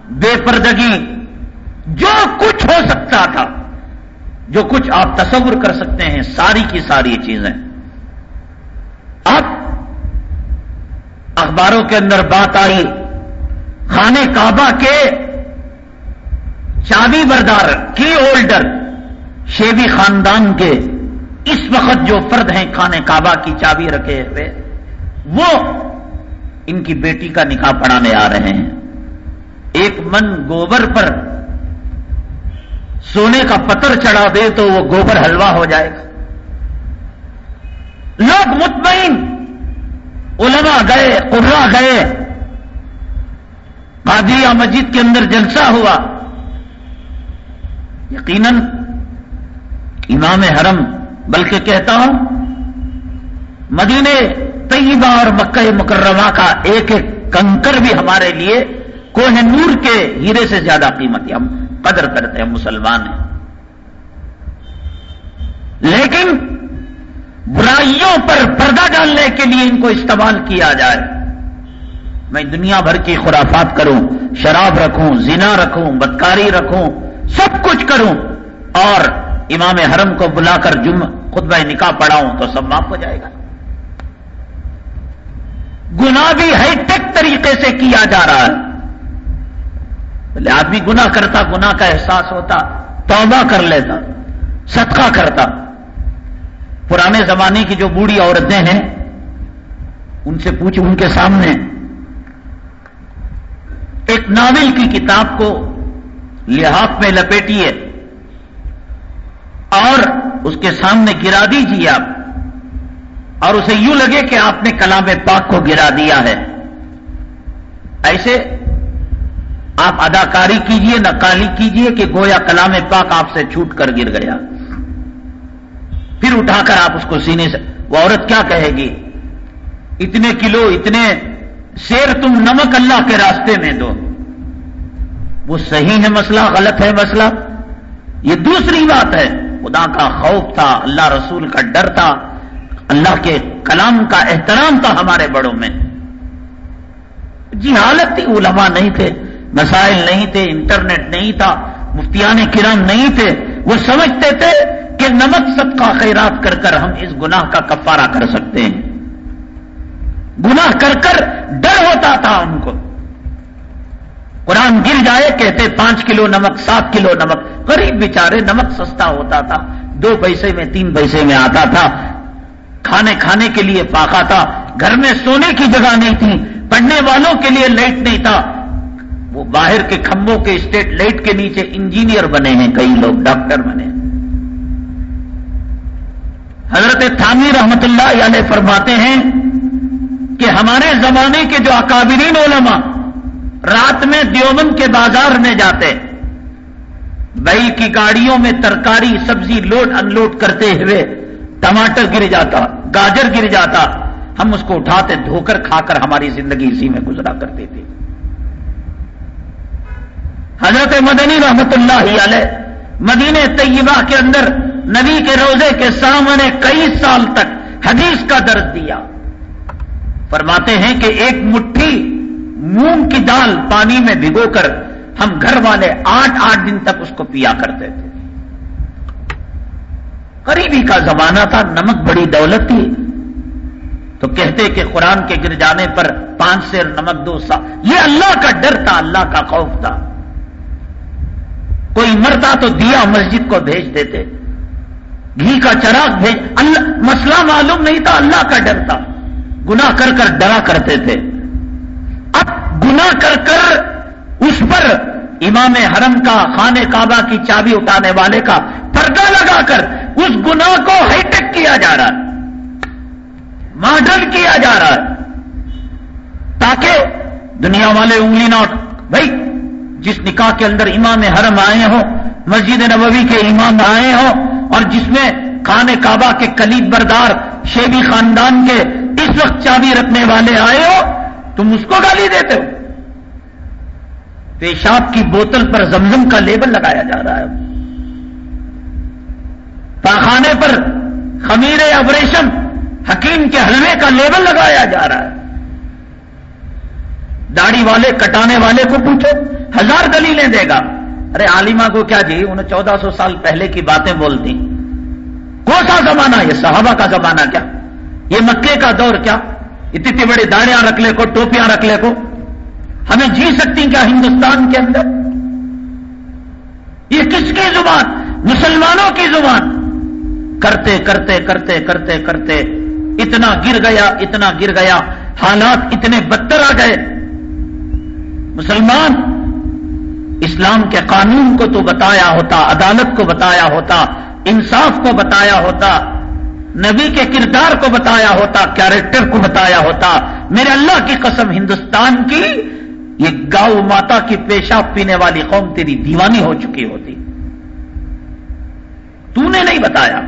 بے پردگی، جو کچھ ہو سکتا تھا، جو کچھ آپ تصور کر سکتے ہیں، ساری کی ساری چیزیں۔ اب اخباروں کے اندر بات آئی خانے کعبہ کے چابی بردار، کی ہولڈر، شیبی خاندان کے۔ اس وقت جو فرد ہیں کھانے کعبہ کی چابی رکھے ہوئے، وہ ان کی بیٹی کا نکاح پڑھانے آ رہے ہیں۔ ایک من گوبر پر سونے کا پتر چڑھا دے تو وہ گوبر حلوا ہو جائے گا۔ لوگ مطمئن، علماء گئے قرا گئے۔ قادیہ مسجد کے اندر جلسہ ہوا۔ یقیناً امام حرم بلکہ کہتا ہوں مدینے طیبہ اور مکہ مکرمہ کا ایک ایک کنکر بھی ہمارے لیے کوہ نور کے ہیرے سے زیادہ قیمت ہم قدر کرتے ہیں مسلمان ہیں۔ لیکن برائیوں پر پردہ ڈالنے کے لیے ان کو استعمال کیا جائے۔ میں دنیا بھر کی خرافات کروں، شراب رکھوں، زنا رکھوں، بدکاری رکھوں، سب کچھ کروں اور امام حرم کو بلا کر جم خطبہ نکاح پڑھاؤں تو سب معاف ہو جائے گا۔ گنا بھی ہائی ٹیک طریقے سے کیا جا رہا ہے۔ پہلے آدمی گنا کرتا گنا کا احساس ہوتا، توبہ کر لیتا، صدقہ کرتا۔ پرانے زمانے کی جو بوڑھی عورتیں ہیں، ان سے پوچھ ان کے سامنے۔ ایک ناول کی کتاب کو لحاظ میں لپیٹیے اور اس کے سامنے گرا دیجیے آپ۔ اور اسے یوں لگے کہ آپ نے کلام پاک کو گرا دیا ہے۔ ایسے آپ اداکاری کیجیے، نقالی کیجیے کہ گویا کلام پاک آپ سے چھوٹ کر گر گیا۔ پھر اٹھا کر آپ اس کو سینے سے، وہ عورت کیا کہے گی؟ اتنے کلو، اتنے شیر تم نمک اللہ کے راستے میں دو۔ وہ صحیح ہے مسئلہ، غلط ہے مسئلہ۔ یہ دوسری بات ہے۔ خدا کا خوف تھا، اللہ رسول کا ڈر تھا، اللہ کے کلام کا احترام تھا ہمارے بڑوں میں۔ جی حالت تھی، علماء نہیں تھے، مسائل نہیں تھے، انٹرنیٹ نہیں تھا، مفتیان کرام نہیں تھے۔ وہ سمجھتے تھے کہ نمک سب کا خیرات کر کر ہم اس گناہ کا کفارہ کر سکتے ہیں۔ گناہ کر کر ڈر ہوتا تھا ان کو۔ قرآن گر جائے، کہتے پانچ کلو نمک، سات کلو نمک غریب بیچارے نمک سستا ہوتا تھا، دو پیسے میں، تین پیسے میں آتا تھا۔ کھانے کھانے کے لیے پاکا تھا، گھر میں سونے کی جگہ نہیں تھی، پڑھنے والوں کے لیے لائٹ نہیں تھا۔ وہ باہر کے کھمبوں کے اسٹیٹ لائٹ کے نیچے انجینئر بنے ہیں، کئی لوگ ڈاکٹر بنے حضرت تھانی رحمت اللہ علیہ فرماتے ہیں کہ ہمارے زمانے کے جو اکابرین علماء رات میں دیوبند کے بازار میں جاتے بئی کی گاڑیوں میں ترکاری سبزی لوڈ ان لوڈ کرتے ہوئے ٹماٹر گر جاتا، گاجر گر جاتا، ہم اس کو اٹھاتے دھو کر کھا کر ہماری زندگی اسی میں گزرا کرتے تھے۔ حضرت مدنی رحمت اللہ علیہ، مدینہ طیبہ کے اندر نبی کے روزے کے سامنے کئی سال تک حدیث کا درد دیا۔ فرماتے ہیں کہ ایک مٹھی، مونگ کی دال پانی میں بھگو کر ہم گھر والے آٹھ آٹھ دن تک اس کو پیا کرتے تھے۔ قریبی کا زمانہ تھا، نمک بڑی دولت تھی۔ تو کہتے کہ قرآن کے گر جانے پر پانچ سیر نمک دو سا۔ یہ اللہ کا ڈر تھا، اللہ کا خوف تھا۔ کوئی مرتا تو دیا مسجد کو بھیج دیتے۔ گھی کا چراغ بھیج۔ اللہ، مسئلہ معلوم نہیں تھا، اللہ کا ڈر تھا۔ گنا کر کر ڈرا کرتے تھے۔ اب گنا کر کر اس پر امام حرم کا خانے کعبہ کی چابی اٹھانے والے کا پردہ لگا کر اس گنا کو ہائی ٹیک کیا جا رہا ہے ماڈرن کیا جا رہا ہے، تاکہ دنیا والے انگلی نوٹ بھائی، جس نکاح کے اندر امام حرم آئے ہوں، مسجد نبوی کے امام آئے ہوں، اور جس میں خانے کعبہ کے کلید بردار شیبی خاندان کے اس وقت چابی رکھنے والے آئے ہو تم اس کو گالی دیتے ہو۔ پیشاب کی بوتل پر زمزم کا لیبل لگایا جا رہا ہے۔ پاخانے پر خمیر ابریشن حکیم کے حلوے کا لیبل لگایا جا رہا ہے۔ داڑھی والے، کٹانے والے کو پوچھو، ہزار دلیلیں دے گا۔ ارے عالمہ کو کیا جی انہیں چودہ سو سال پہلے کی باتیں بولتی کون سا زمانہ، یہ صحابہ کا زمانہ کیا؟ یہ مکے کا دور کیا؟ اتنی بڑی داڑیاں رکھ لے کو، ٹوپیاں رکھ لے کو۔ ہمیں جی سکتی کیا ہندوستان کے اندر؟ یہ کس کی زبان؟ مسلمانوں کی زبان۔ کرتے کرتے کرتے کرتے کرتے، اتنا گر گیا، اتنا گر گیا، حالات اتنے بدتر آ گئے۔ مسلمان، اسلام کے قانون کو تو بتایا ہوتا، عدالت کو بتایا ہوتا، انصاف کو بتایا ہوتا، نبی کے کردار کو بتایا ہوتا، کیریکٹر کو بتایا ہوتا۔ میرے اللہ کی قسم، ہندوستان کی یہ گاؤ ماتا کی پیشاب پینے والی قوم تیری دیوانی ہو چکی ہوتی۔ تو نے نہیں بتایا۔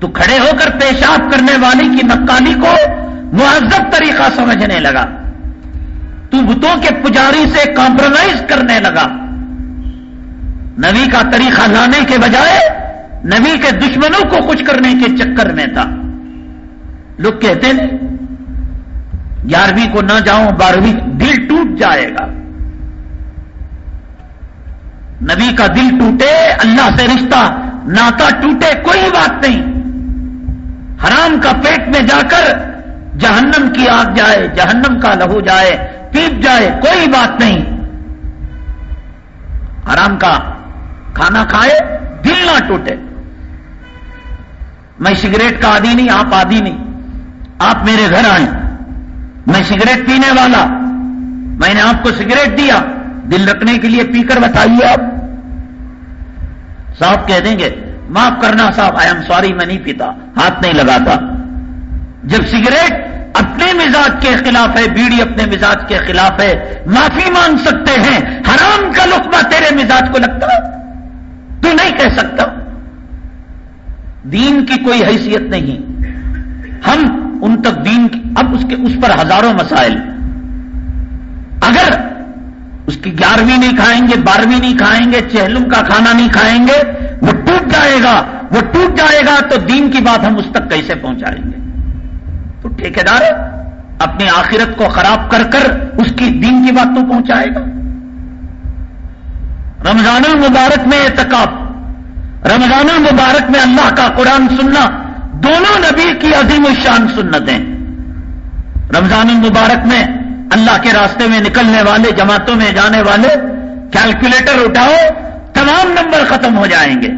تو کھڑے ہو کر پیشاب کرنے والی کی نقالی کو مہذب طریقہ سمجھنے لگا۔ تو بتوں کے پجاری سے کمپرومائز کرنے لگا۔ نبی کا طریقہ لانے کے بجائے نبی کے دشمنوں کو کچھ کرنے کے چکر میں تھا۔ لوگ کہتے ہیں گیارہویں کو نہ جاؤں، بارہویں دل ٹوٹ جائے گا۔ نبی کا دل ٹوٹے، اللہ سے رشتہ، ناتا ٹوٹے، کوئی بات نہیں۔ حرام کا پیٹ میں جا کر جہنم کی آگ جائے، جہنم کا لہو جائے، پیپ جائے، کوئی بات نہیں۔ حرام کا کھانا کھائے، دل نہ ٹوٹے۔ میں سگریٹ کا آدی نہیں، آپ آدی نہیں۔ آپ میرے گھر آئے میں سگریٹ پینے والا۔ میں نے آپ کو سگریٹ دیا۔ دل رکھنے کے لیے پی کر بتائیے آپ۔ صاحب کہہ دیں گے، معاف کرنا صاحب آئی ایم سوری میں نہیں پیتا، ہاتھ نہیں لگاتا۔ جب سگریٹ اپنے مزاج کے خلاف ہے، بیڑی اپنے مزاج کے خلاف ہے، معافی مانگ سکتے ہیں، حرام کا لقمہ تیرے مزاج کو لگتا؟ تو نہیں کہہ سکتا۔ دین کی کوئی حیثیت نہیں۔ ہم ان تک دین کی، اب اس کے اس پر ہزاروں مسائل۔ اگر اس کی گیارہویں نہیں کھائیں گے، بارہویں نہیں کھائیں گے، چہلم کا کھانا نہیں کھائیں گے، وہ ٹوٹ جائے گا، وہ ٹوٹ جائے گا، تو دین کی بات ہم اس تک کیسے پہنچائیں گے؟ تو ٹھیکیدار، اپنی آخرت کو خراب کر کر اس کی دین کی بات تو پہنچائے گا۔ رمضان المبارک میں اعتکاب رمضان المبارک میں اللہ کا قرآن سننا دونوں نبی کی عظیم الشان سنتیں۔ رمضان المبارک میں اللہ کے راستے میں نکلنے والے، جماعتوں میں جانے والے، کیلکولیٹر اٹھاؤ، تمام نمبر ختم ہو جائیں گے۔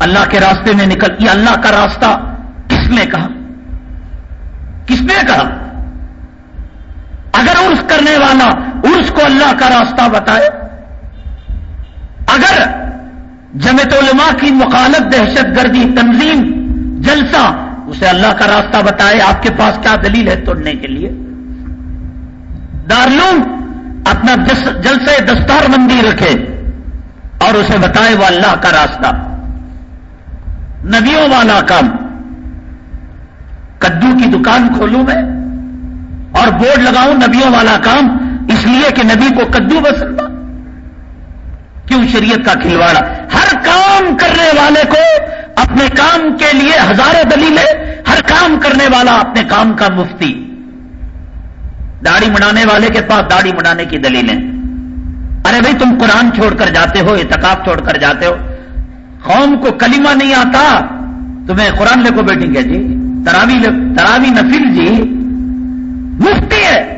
اللہ کے راستے میں نکل، یہ اللہ کا راستہ کس نے کہا؟ کس نے کہا؟ اگر عرس کرنے والا عرس کو اللہ کا راستہ بتائے، اگر جمعت علماء کی مخالت دہشت گردی تنظیم جلسہ، اسے اللہ کا راستہ بتائے آپ کے پاس کیا دلیل ہے توڑنے کے لیے؟ دارلوم اپنا جلسے دستار مندی رکھے اور اسے بتائے وہ اللہ کا راستہ۔ نبیوں والا کام۔ کدو کی دکان کھولوں میں اور بورڈ لگاؤں نبیوں والا کام، اس لیے کہ نبی کو کدو بسندا کیوں شریعت کا کھلواڑا؟ ہر کام کرنے والے کو اپنے کام کے لیے ہزاروں دلیلیں، ہر کام کرنے والا اپنے کام کا مفتی۔ داڑھی مڑانے والے کے پاس داڑھی مڑانے کی دلیلیں۔ ارے بھائی، تم قرآن چھوڑ کر جاتے ہو اتکاب چھوڑ کر جاتے ہو۔ قوم کو کلمہ نہیں آتا، تمہیں قرآن لے کو بیٹھیں گے۔ جی تراوی تراوی نفیل جی۔ مفتی ہے۔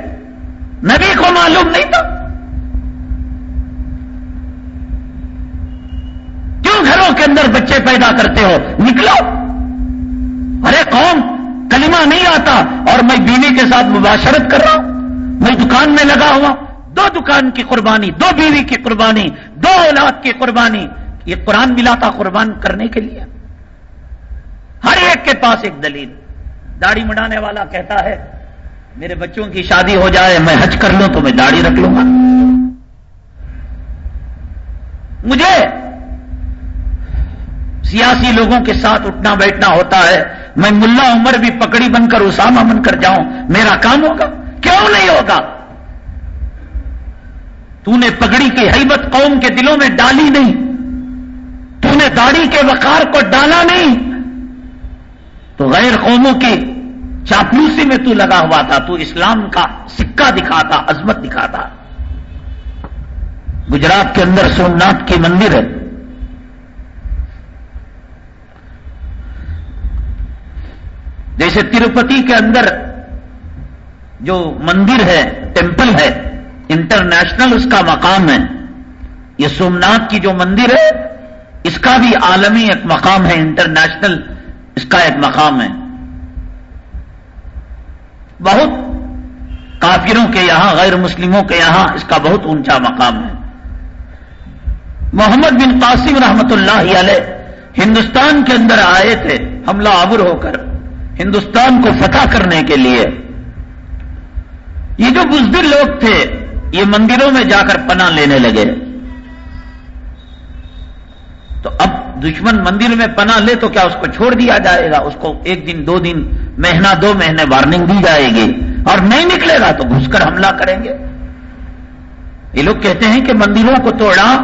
نبی کو معلوم نہیں تھا کیوں گھروں کے اندر بچے پیدا کرتے ہو، نکلو۔ ارے قوم، کلمہ نہیں آتا اور میں بیوی کے ساتھ مباشرت کر رہا ہوں۔ میں دکان میں لگا ہوا دو دکان کی قربانی، دو بیوی کی قربانی، دو اولاد کی قربانی۔ یہ قرآن ملا تھا قربان کرنے کے لیے۔ ہر ایک کے پاس ایک دلیل۔ داڑھی مڈانے والا کہتا ہے، میرے بچوں کی شادی ہو جائے، میں حج کر لوں تو میں داڑھی رکھ لوں گا۔ مجھے سیاسی لوگوں کے ساتھ اٹھنا بیٹھنا ہوتا ہے میں ملا عمر بھی پکڑی بن کر اسامہ بن کر جاؤں میرا کام ہوگا کیوں نہیں ہوگا تو نے پگڑی کی حیبت قوم کے دلوں میں ڈالی نہیں تو نے داڑھی کے وقار کو ڈالا نہیں تو غیر قوموں کی چاپلوسی میں تو لگا ہوا تھا، تو اسلام کا سکہ دکھاتا، عظمت دکھاتا۔ گجرات کے اندر سومناتھ کی مندر ہے۔ جیسے تروپتی کے اندر جو مندر ہے، ٹیمپل ہے، انٹرنیشنل اس کا مقام ہے۔ یہ سومناتھ کی جو مندر ہے، اس کا بھی عالمی ایک مقام ہے، انٹرنیشنل اس کا ایک مقام ہے۔ بہت کافروں کے یہاں، غیر مسلموں کے یہاں اس کا بہت اونچا مقام ہے۔ محمد بن قاسم رحمت اللہ علیہ ہندوستان کے اندر آئے تھے، حملہ آور ہو کر۔ ہندوستان کو فتح کرنے کے لیے۔ یہ جو بزدل لوگ تھے، یہ مندروں میں جا کر پناہ لینے لگے۔ تو اب دشمن مندر میں پناہ لے تو کیا اس کو چھوڑ دیا جائے گا؟ اس کو ایک دن، دو دن، مہینہ، دو مہینے وارننگ دی جائے گی۔ اور نہیں نکلے گا تو گھس کر حملہ کریں گے۔ یہ لوگ کہتے ہیں کہ مندروں کو توڑا،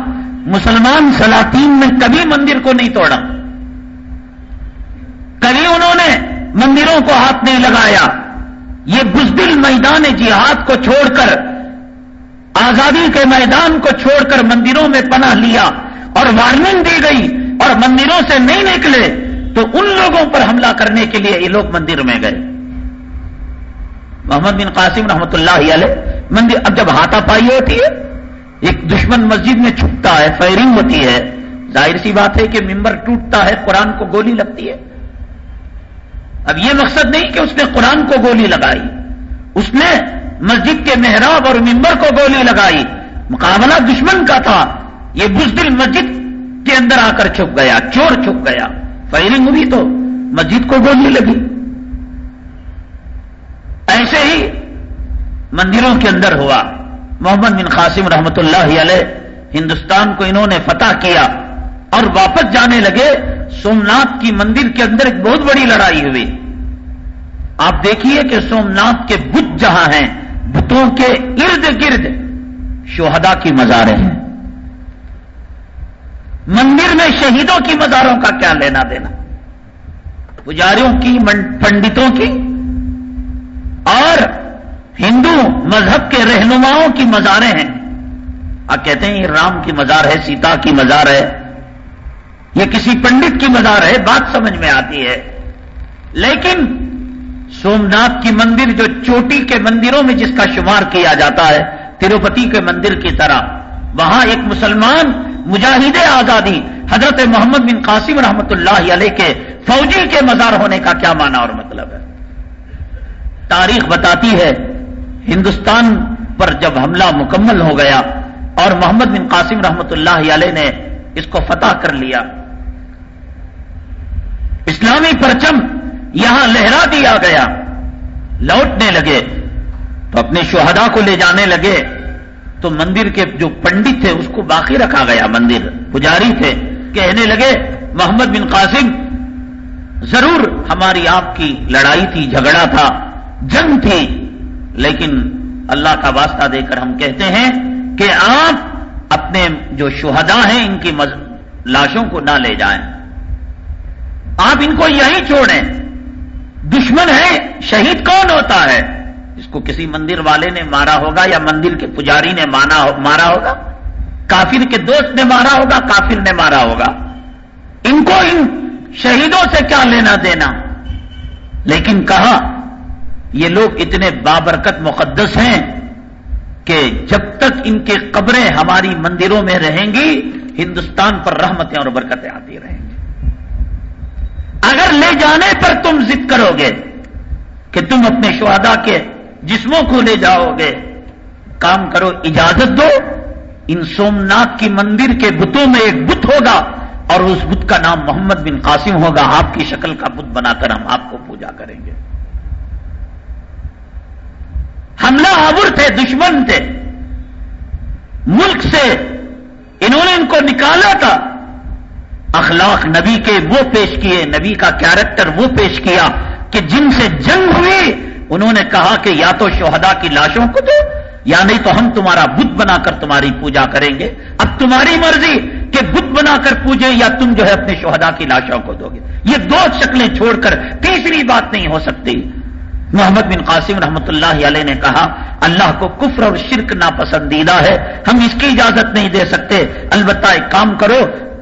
مسلمان سلاطین نے کبھی مندر کو نہیں توڑا۔ کبھی انہوں نے مندروں کو ہاتھ نہیں لگایا۔ یہ بزدل میدان جہاد کو چھوڑ کر، آزادی کے میدان کو چھوڑ کر مندروں میں پناہ لیا اور وارننگ دی گئی اور مندروں سے نہیں نکلے، تو ان لوگوں پر حملہ کرنے کے لیے یہ لوگ مندر میں گئے۔ محمد بن قاسم رحمت اللہ علیہ، مندر اب جب ہاتھا پائی ہوتی ہے، ایک دشمن مسجد میں چھپتا ہے فائرنگ ہوتی ہے۔ ظاہر سی بات ہے کہ ممبر ٹوٹتا ہے، قرآن کو گولی لگتی ہے۔ اب یہ مقصد نہیں کہ اس نے قرآن کو گولی لگائی، اس نے مسجد کے محراب اور ممبر کو گولی لگائی۔ مقابلہ دشمن کا تھا۔ یہ بزدل مسجد کے اندر آ کر چھپ گیا، چور چھپ گیا۔ فائرنگ ہوئی تو مسجد کو گولی لگی۔ ایسے ہی مندروں کے اندر ہوا۔ محمد بن قاسم رحمت اللہ علیہ ہندوستان کو انہوں نے فتح کیا۔ اور واپس جانے لگے سومناتھ کی مندر کے اندر ایک بہت بڑی لڑائی ہوئی۔ آپ دیکھیے کہ سومناتھ کے بت جہاں ہیں، بتوں کے ارد گرد شہدا کی مزاریں ہیں۔ مندر میں شہیدوں کی مزاروں کا کیا لینا دینا؟ پجاریوں کی پنڈتوں کی، اور ہندو مذہب کے رہنماؤں کی مزاریں ہیں۔ آپ کہتے ہیں یہ رام کی مزار ہے، سیتا کی مزار ہے یہ کسی پنڈت کی مزار ہے، بات سمجھ میں آتی ہے۔ لیکن سومناتھ کی مندر جو چوٹی کے مندروں میں جس کا شمار کیا جاتا ہے، تروپتی کے مندر کی طرح، وہاں ایک مسلمان مجاہد آزادی، حضرت محمد بن قاسم رحمت اللہ علیہ کے فوجی کے مزار ہونے کا کیا معنی اور مطلب ہے؟ تاریخ بتاتی ہے، ہندوستان پر جب حملہ مکمل ہو گیا اور محمد بن قاسم رحمت اللہ علیہ نے اس کو فتح کر لیا اسلامی پرچم یہاں لہرا دیا گیا۔ لوٹنے لگے۔ تو اپنے شہدا کو لے جانے لگے۔ تو مندر کے جو پنڈت تھے، اس کو باقی رکھا گیا مندر۔ پجاری تھے۔ کہنے لگے، محمد بن قاسم، ضرور ہماری آپ کی لڑائی تھی، جھگڑا تھا، جنگ تھی۔ لیکن اللہ کا واسطہ دے کر ہم کہتے ہیں کہ آپ اپنے جو شہدا ہیں، ان کی لاشوں کو نہ لے جائیں۔ آپ ان کو یہیں چھوڑیں۔ دشمن ہے، شہید کون ہوتا ہے؟ اس کو کسی مندر والے نے مارا ہوگا یا مندر کے پجاری نے مارا ہوگا؟ کافر کے دوست نے مارا ہوگا، کافر نے مارا ہوگا؟ ان کو ان شہیدوں سے کیا لینا دینا؟ لیکن کہا، یہ لوگ اتنے بابرکت مقدس ہیں کہ جب تک ان کے قبریں ہماری مندروں میں رہیں گی، ہندوستان پر رحمتیں اور برکتیں آتی رہیں گی۔ اگر لے جانے پر تم ضد کرو گے کہ تم اپنے شہدا کے جسموں کو لے جاؤ گے۔ کام کرو، اجازت دو۔ ان سومناتھ کی مندر کے بتوں میں ایک بت ہوگا اور اس بت کا نام محمد بن قاسم ہوگا۔ آپ کی شکل کا بت بنا کر ہم آپ کو پوجا کریں گے۔ حملہ آور تھے، دشمن تھے۔ ملک سے انہوں نے ان کو نکالا تھا۔ اخلاق نبی کے وہ پیش کیے، نبی کا کیریکٹر وہ پیش کیا کہ جن سے جنگ ہوئی، انہوں نے کہا کہ یا تو شہدا کی لاشوں کو دو، یا نہیں تو ہم تمہارا بت بنا کر تمہاری پوجا کریں گے۔ اب تمہاری مرضی کہ بت بنا کر پوجے یا تم جو ہے اپنے شہدا کی لاشوں کو دو گے۔ یہ دو شکلیں چھوڑ کر تیسری بات نہیں ہو سکتی۔ محمد بن قاسم رحمت اللہ علیہ نے کہا، اللہ کو کفر اور شرک ناپسندیدہ ہے، ہم اس کی اجازت نہیں دے سکتے، البتہ ایک کام کرو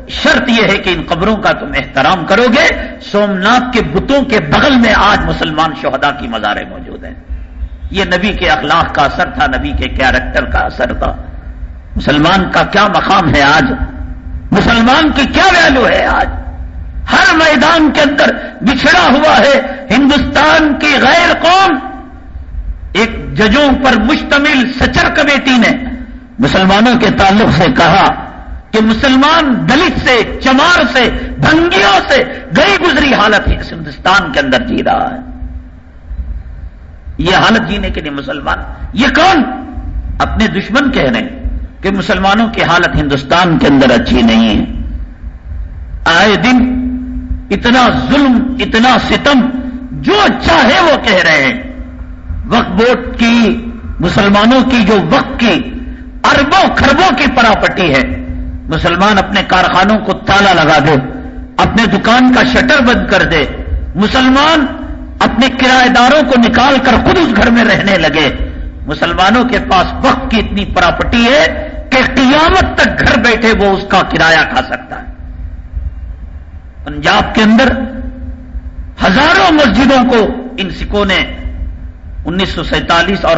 شرط یہ ہے کہ ان قبروں کا تم احترام کرو گے۔ سومناتھ کے بتوں کے بغل میں آج مسلمان شہدا کی مزاریں موجود ہیں۔ یہ نبی کے اخلاق کا اثر تھا، نبی کے کیریکٹر کا اثر تھا۔ مسلمان کا کیا مقام ہے آج؟ مسلمان کی کیا ویلو ہے آج؟ ہر میدان کے اندر بچھڑا ہوا ہے ہندوستان کی غیر قوم۔ ایک ججوں پر مشتمل سچر کمیٹی نے مسلمانوں کے تعلق سے کہا کہ مسلمان دلت سے، چمار سے، بھنگیوں سے گئی گزری حالت اس ہندوستان کے اندر جی رہا ہے۔ یہ حالت جینے کے لیے مسلمان، یہ کون؟ اپنے دشمن کہہ رہے ہیں کہ مسلمانوں کی حالت ہندوستان کے اندر اچھی نہیں ہے۔ آئے دن اتنا ظلم، اتنا ستم، جو چاہے وہ کہہ رہے ہیں۔ وقت بورڈ کی، مسلمانوں کی جو وقت کی، اربوں خربوں کی پراپٹی ہے۔ مسلمان اپنے کارخانوں کو تالا لگا دے، اپنے دکان کا شٹر بند کر دے۔ مسلمان اپنے کرایہ داروں کو نکال کر خود اس گھر میں رہنے لگے۔ مسلمانوں کے پاس وقت کی اتنی پراپرٹی ہے کہ قیامت تک گھر بیٹھے وہ اس کا کرایہ کھا سکتا ہے۔ پنجاب کے اندر ہزاروں مسجدوں کو ان سکھوں نے انیس سو سینتالیس اور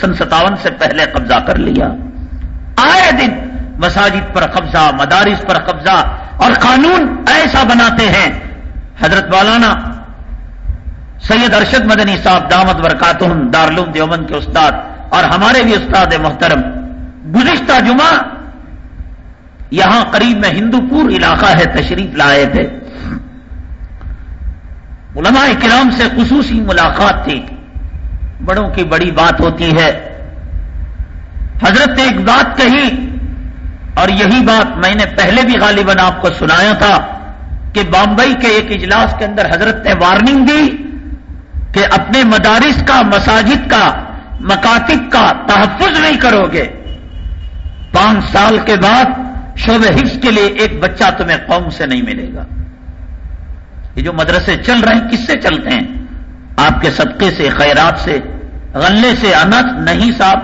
سن ستاون سے پہلے قبضہ کر لیا۔ آئے دن مساجد پر قبضہ، مدارس پر قبضہ اور قانون ایسا بناتے ہیں۔ حضرت والانا سید ارشد مدنی صاحب دامت برکاتہم، دارالعلوم دیوبند کے استاد اور ہمارے بھی استاد محترم، گزشتہ جمعہ یہاں قریب میں ہندو پور علاقہ ہے، تشریف لائے تھے۔ علماء کرام سے خصوصی ملاقات تھی۔ بڑوں کی بڑی بات ہوتی ہے۔ حضرت نے ایک بات کہی اور یہی بات میں نے پہلے بھی غالباً آپ کو سنایا تھا کہ بامبئی کے ایک اجلاس کے اندر حضرت نے وارننگ دی کہ اپنے مدارس کا، مساجد کا، مکاتب کا تحفظ نہیں کرو گے۔ پانچ سال کے بعد شعب حفظ کے لیے ایک بچہ تمہیں قوم سے نہیں ملے گا۔ یہ جو مدرسے چل رہے ہیں، کس سے چلتے ہیں؟ آپ کے صدقے سے، خیرات سے، غلے سے، انت نہیں صاحب،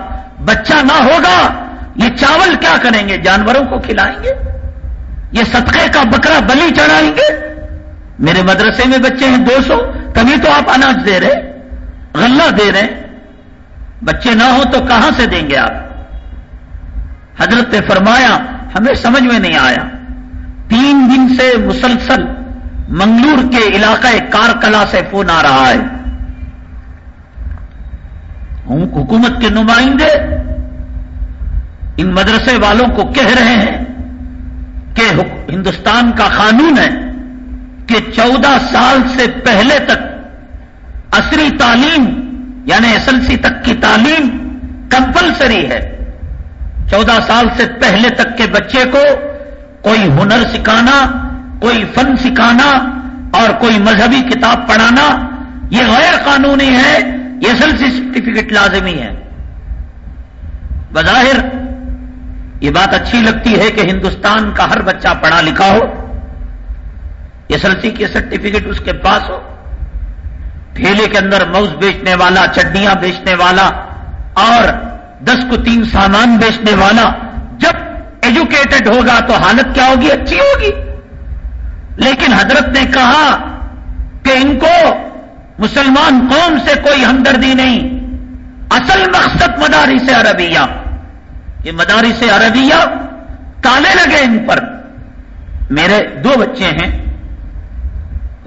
بچہ نہ ہوگا۔ یہ چاول کیا کریں گے؟ جانوروں کو کھلائیں گے؟ یہ صدقے کا بکرا بلی چڑھائیں گے؟ میرے مدرسے میں بچے ہیں دو سو کبھی تو آپ اناج دے رہے غلہ دے رہے بچے نہ ہو تو کہاں سے دیں گے آپ؟ حضرت نے فرمایا، ہمیں سمجھ میں نہیں آیا۔ تین دن سے مسلسل منگلور کے علاقہ کارکلا سے فون آ رہا ہے۔ حکومت کے نمائندے ان مدرسے والوں کو کہہ رہے ہیں کہ ہندوستان کا قانون ہے کہ چودہ سال سے پہلے تک عصری تعلیم یعنی ایس ایل سی تک کی تعلیم کمپلسری ہے۔ چودہ سال سے پہلے تک کے بچے کو کوئی ہنر سکھانا، کوئی فن سکھانا اور کوئی مذہبی کتاب پڑھانا، یہ غیر قانونی ہے ایس ایل سی سرٹیفکیٹ لازمی ہے۔ بظاہر یہ بات اچھی لگتی ہے کہ ہندوستان کا ہر بچہ پڑھا لکھا ہو ایس ایل سی کی سرٹیفکیٹ اس کے پاس ہو، ٹھیلے کے اندر موز بیچنے والا چڈیاں بیچنے والا اور دس کو تین سامان بیچنے والا، جب ایجوکیٹڈ ہوگا تو حالت کیا ہوگی؟ اچھی ہوگی۔ لیکن حضرت نے کہا کہ ان کو مسلمان قوم سے کوئی ہمدردی نہیں، اصل مقصد مداری سے عربیہ۔ یہ مداری سے عربیہ تالے لگے ان پر۔ میرے دو بچے ہیں۔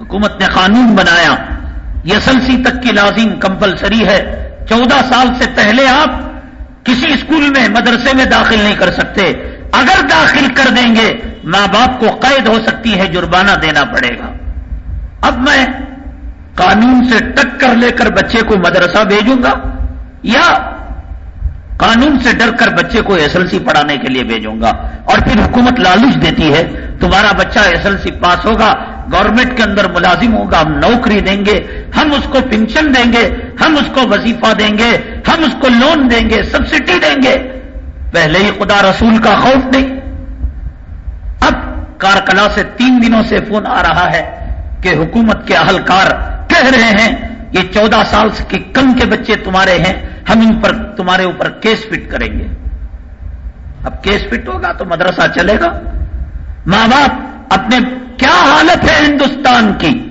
حکومت نے قانون بنایا۔ یسلسی تک کی لازم کمپلسری ہے۔ چودہ سال سے پہلے آپ کسی اسکول میں مدرسے میں داخل نہیں کر سکتے۔ اگر داخل کر دیں گے، ماں باپ کو قید ہو سکتی ہے، جرمانہ دینا پڑے گا۔ اب میں قانون سے ٹکر لے کر بچے کو مدرسہ بھیجوں گا یا قانون سے ڈر کر بچے کو ایس ایل سی پڑھانے کے لیے بھیجوں گا اور پھر حکومت لالچ دیتی ہے۔ تمہارا بچہ ایس ایل سی پاس ہوگا گورنمنٹ کے اندر ملازم ہوگا، ہم نوکری دیں گے، ہم اس کو پینشن دیں گے، ہم اس کو وظیفہ دیں گے، ہم اس کو لون دیں گے سبسڈی دیں گے۔ پہلے ہی خدا رسول کا خوف نہیں۔ اب کارکلا سے تین دنوں سے فون آ رہا ہے کہ حکومت کے اہلکار کہہ رہے ہیں، یہ چودہ سال کے کم کے بچے تمہارے ہیں۔ ہم ان پر تمہارے اوپر کیس فٹ کریں گے۔ اب کیس فٹ ہوگا تو مدرسہ چلے گا۔ ماں باپ اپنے کیا حالت ہے ہندوستان کی؟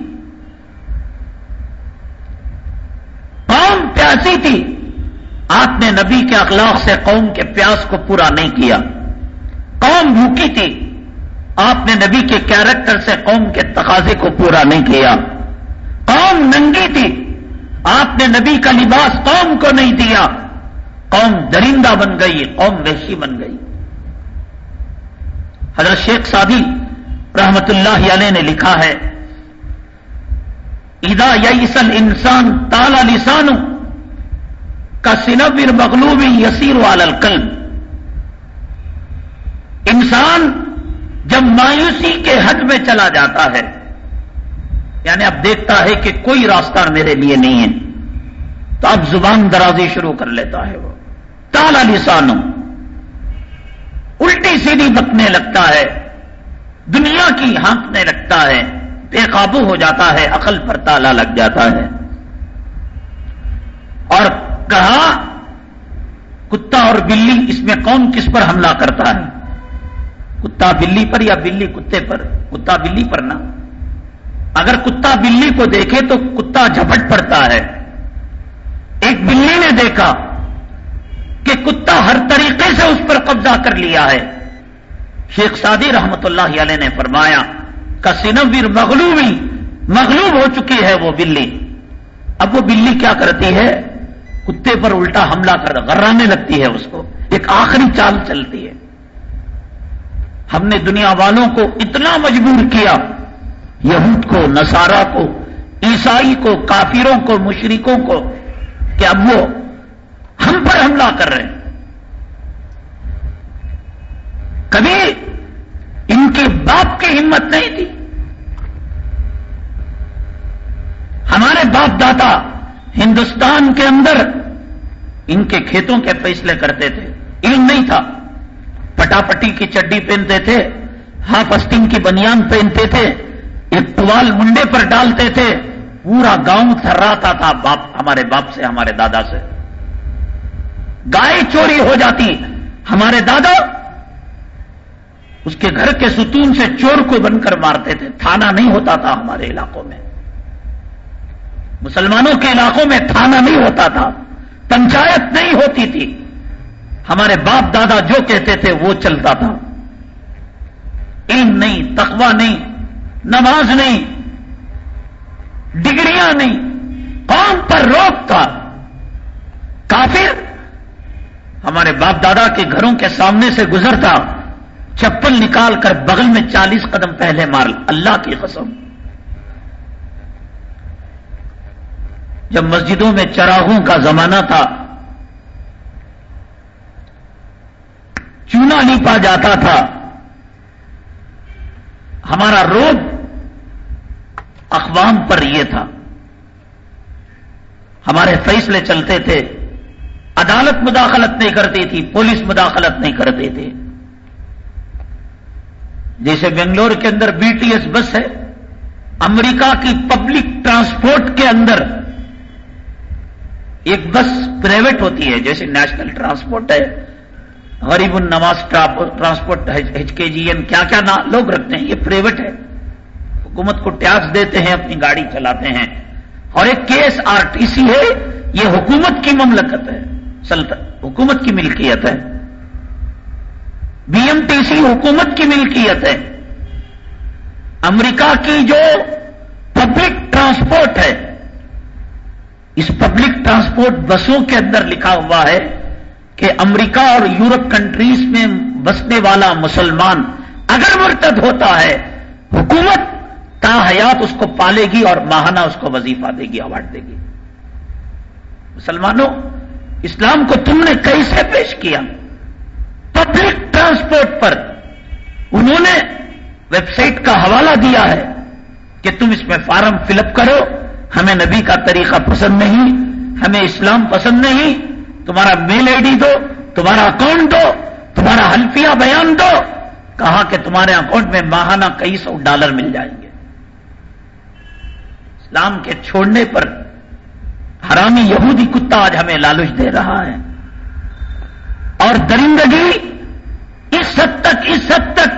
قوم پیاسی تھی۔ آپ نے نبی کے اخلاق سے قوم کے پیاس کو پورا نہیں کیا۔ قوم بھوکی تھی۔ آپ نے نبی کے کیریکٹر سے قوم کے تقاضے کو پورا نہیں کیا۔ قوم ننگی تھی۔ آپ نے نبی کا لباس قوم کو نہیں دیا۔ قوم درندہ بن گئی، قوم وحشی بن گئی۔ حضرت شیخ سادی رحمت اللہ علیہ نے لکھا ہے ادا یسل انسان تالا لسانو کا سنبر مغلوبی یسیر والل انسان جب مایوسی کے حد میں چلا جاتا ہے یعنی اب دیکھتا ہے کہ کوئی راستہ میرے لیے نہیں ہے۔ تو اب زبان درازی شروع کر لیتا ہے وہ۔ تالا لسانو الٹی سیدھی بکنے لگتا ہے۔ دنیا کی ہانکنے لگتا ہے۔ بے قابو ہو جاتا ہے۔ عقل پر تالا لگ جاتا ہے۔ اور کہا، کتا اور بلی، اس میں کون کس پر حملہ کرتا ہے؟ کتا بلی پر یا بلی کتے پر؟ کتا بلی پر نہ۔ اگر کتا بلی کو دیکھے تو کتا جھپٹ پڑتا ہے۔ ایک بلی نے دیکھا کہ کتا ہر طریقے سے اس پر قبضہ کر لیا ہے۔ شیخ سادی رحمت اللہ علیہ نے فرمایا، کسینویر مغلوبی مغلوب ہو چکی ہے وہ بلی۔ اب وہ بلی کیا کرتی ہے؟ کتے پر الٹا حملہ کر غرانے لگتی ہے اس کو۔ ایک آخری چال چلتی ہے۔ ہم نے دنیا والوں کو اتنا مجبور کیا یہود کو، نصارہ کو، عیسائی کو، کافروں کو، مشرکوں کو کہ اب وہ ہم پر حملہ کر رہے ہیں؟ کبھی ان کے باپ کی ہمت نہیں تھی۔ ہمارے باپ دادا ہندوستان کے اندر ان کے کھیتوں کے فیصلے کرتے تھے۔ علم نہیں تھا۔ پٹاپٹی کی چڈی پہنتے تھے ہاف اسٹنگ کی بنیان پہنتے تھے۔ ایک ٹوال منڈے پر ڈالتے تھے، پورا گاؤں تھراتا تھا باپ، ہمارے باپ سے، ہمارے دادا سے۔ گائے چوری ہو جاتی، ہمارے دادا اس کے گھر کے ستون سے چور کو بن کر مارتے تھے۔ تھانہ نہیں ہوتا تھا ہمارے علاقوں میں۔ مسلمانوں کے علاقوں میں تھانہ نہیں ہوتا تھا۔ پنچایت نہیں ہوتی تھی۔ ہمارے باپ دادا جو کہتے تھے وہ چلتا تھا۔ علم نہیں، تقوی نہیں۔ نماز نہیں، ڈگریاں نہیں، قوم پر روک تھا کافر ہمارے باپ دادا کے گھروں کے سامنے سے گزرتا، چپل نکال کر بغل میں چالیس قدم پہلے مار اللہ کی قسم۔ جب مسجدوں میں چراغوں کا زمانہ تھا، چونا لیپا جاتا تھا۔ ہمارا روب اقوام پر یہ تھا۔ ہمارے فیصلے چلتے تھے۔ عدالت مداخلت نہیں کرتی تھی، پولیس مداخلت نہیں کرتے تھے۔ جیسے بنگلور کے اندر بی ٹی ایس بس ہے، امریکہ کی پبلک ٹرانسپورٹ کے اندر ایک بس پرائیویٹ ہوتی ہے، جیسے نیشنل ٹرانسپورٹ ہے۔ غریب النواز ٹرانسپورٹ ایچ کے جی ایم کیا کیا لوگ رکھتے ہیں، یہ پرائیویٹ ہے۔ حکومت کو ٹیکس دیتے ہیں، اپنی گاڑی چلاتے ہیں۔ اور ایک کیس آر ٹی سی ہے، یہ حکومت کی مملکت ہے۔ حکومت کی ملکیت ہے۔ بی ایم ٹی سی حکومت کی ملکیت ہے۔ امریکہ کی جو پبلک ٹرانسپورٹ ہے، اس پبلک ٹرانسپورٹ بسوں کے اندر لکھا ہوا ہے۔ کہ امریکہ اور یورپ کنٹریز میں بسنے والا مسلمان اگر مرتد ہوتا ہے، حکومت تا حیات اس کو پالے گی اور ماہانہ اس کو وظیفہ دے گی اوارڈ دے گی۔ مسلمانوں، اسلام کو تم نے کیسے پیش کیا؟ پبلک ٹرانسپورٹ پر۔ انہوں نے ویب سائٹ کا حوالہ دیا ہے کہ تم اس میں فارم فل اپ کرو، ہمیں نبی کا طریقہ پسند نہیں، ہمیں اسلام پسند نہیں تمہارا میل آئی ڈی دو، تمہارا اکاؤنٹ دو، تمہارا حلفیہ بیان دو۔ کہا کہ تمہارے اکاؤنٹ میں ماہانہ کئی سو ڈالر مل جائیں گے۔ اسلام کے چھوڑنے پر حرامی یہودی کتا آج ہمیں لالچ دے رہا ہے۔ اور درندگی اس حد تک، اس حد تک۔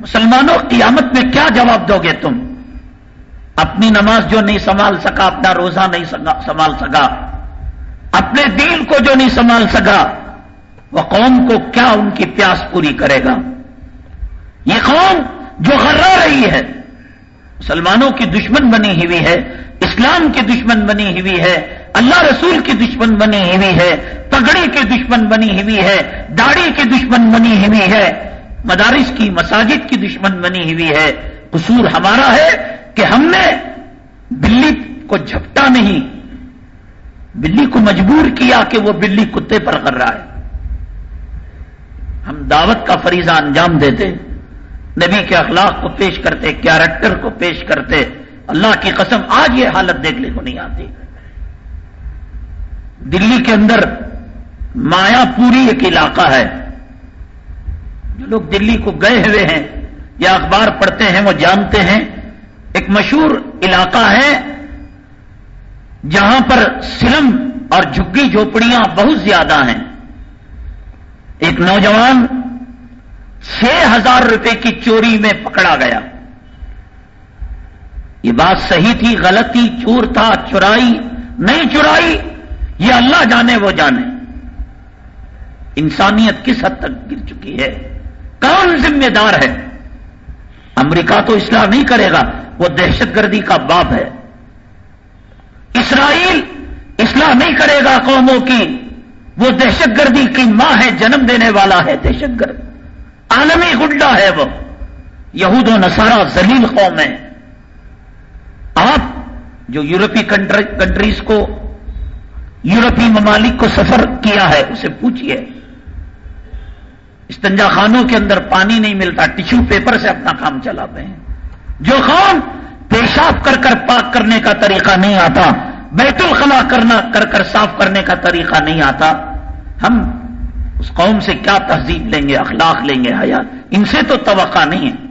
مسلمانوں قیامت میں کیا جواب دو گے تم؟ اپنی نماز جو نہیں سنبھال سکا، اپنا روزہ نہیں سنبھال سکا اپنے دین کو جو نہیں سنبھال سکا، وہ قوم کو کیا ان کی پیاس پوری کرے گا؟ یہ قوم جو غرا رہی ہے، مسلمانوں کی دشمن بنی ہوئی ہے، اسلام کی دشمن بنی ہوئی ہے، اللہ رسول کی دشمن بنی ہوئی ہے، پگڑی کی دشمن بنی ہوئی ہے، داڑھی کی دشمن بنی ہوئی ہے، مدارس کی، مساجد کی دشمن بنی ہوئی ہے۔ قصور ہمارا ہے کہ ہم نے بلی کو جھپٹا نہیں بلی کو مجبور کیا کہ وہ بلی کتے پر کر رہا ہے۔ ہم دعوت کا فریضہ انجام دیتے، نبی کے اخلاق کو پیش کرتے، کیریکٹر کو پیش کرتے، اللہ کی قسم آج یہ حالت دیکھنے کو نہیں آتی۔ دلی کے اندر مایا پوری ایک علاقہ ہے۔ جو لوگ دلی کو گئے ہوئے ہیں، یا اخبار پڑھتے ہیں، وہ جانتے ہیں، ایک مشہور علاقہ ہے جہاں پر سلم اور جھگی جھوپڑیاں بہت زیادہ ہیں۔ ایک نوجوان چھ ہزار روپے کی چوری میں پکڑا گیا۔ یہ بات صحیح تھی غلطی چور تھا، چرائی نہیں چرائی، یہ اللہ جانے وہ جانے۔ انسانیت کس حد تک گر چکی ہے؟ کون ذمہ دار ہے؟ امریکہ تو اصلاح نہیں کرے گا، وہ دہشت گردی کا باپ ہے۔ اسرائیل اصلاح نہیں کرے گا قوموں کی۔ وہ دہشت گردی کی ماں ہے، جنم دینے والا ہے۔ دہشت گرد۔ عالمی گڈا ہے وہ۔ یہود و نصارہ زلیل قوم ہے آپ جو یورپی کنٹریز کو، یورپی ممالک کو سفر کیا ہے، اسے پوچھئے۔ استنجا خانوں کے اندر پانی نہیں ملتا ٹیشو پیپر سے اپنا کام چلاتے ہیں۔ جو خان پیشاب کر کر پاک کرنے کا طریقہ نہیں آتا، بیت الخلا کرنا کر کر صاف کرنے کا طریقہ نہیں آتا۔ ہم اس قوم سے کیا تہذیب لیں گے، اخلاق لیں گے، حیات۔ ان سے تو توقع نہیں ہے۔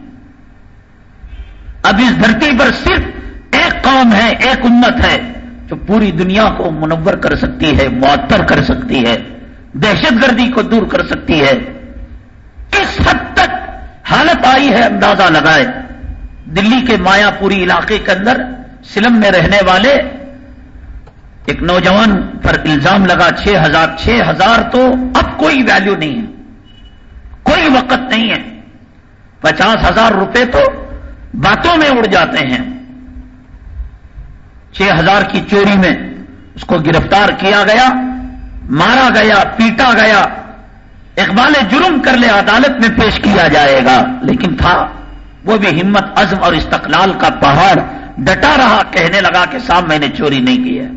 اب اس دھرتی پر صرف ایک قوم ہے، ایک امت ہے جو پوری دنیا کو منور کر سکتی ہے، معطر کر سکتی ہے، دہشت گردی کو دور کر سکتی ہے۔ کس حد تک حالت آئی ہے، اندازہ لگائے۔ دلی کے مایا پوری علاقے کے اندر سلم میں رہنے والے ایک نوجوان پر الزام لگا چھ ہزار چھ ہزار تو اب کوئی ویلیو نہیں ہے۔ کوئی وقت نہیں ہے۔ پچاس ہزار روپے تو باتوں میں اڑ جاتے ہیں۔ چھ ہزار کی چوری میں اس کو گرفتار کیا گیا، مارا گیا، پیٹا گیا۔ اقبال جرم کر لے، عدالت میں پیش کیا جائے گا۔ لیکن تھا۔ وہ بھی ہمت، عزم اور استقلال کا پہاڑ ڈٹا رہا کہنے لگا کہ صاحب میں نے چوری نہیں کی ہے۔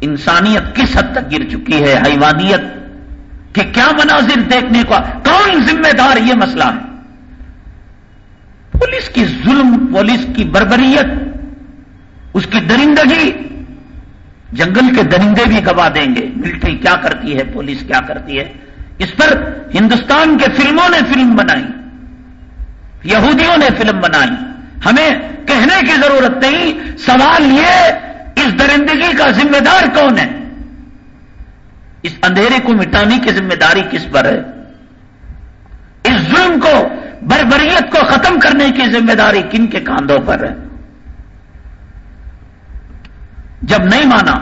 انسانیت کس حد تک گر چکی ہے؟ حیوانیت کہ کیا مناظر دیکھنے کو؟ کون ذمہ دار؟ یہ مسئلہ ہے۔ پولیس کی ظلم، پولیس کی بربریت، اس کی درندگی، جنگل کے درندے بھی گوا دیں گے۔ ملٹری کیا کرتی ہے؟ پولیس کیا کرتی ہے؟ اس پر ہندوستان کے فلموں نے فلم بنائی۔ یہودیوں نے فلم بنائی۔ ہمیں کہنے کی ضرورت نہیں، سوال یہ، اس درندگی کا ذمہ دار کون ہے؟ اس اندھیرے کو مٹانے کی ذمہ داری کس پر ہے؟ اس ظلم کو، بربریت کو ختم کرنے کی ذمہ داری کن کے کاندھوں پر ہے؟ جب نہیں مانا،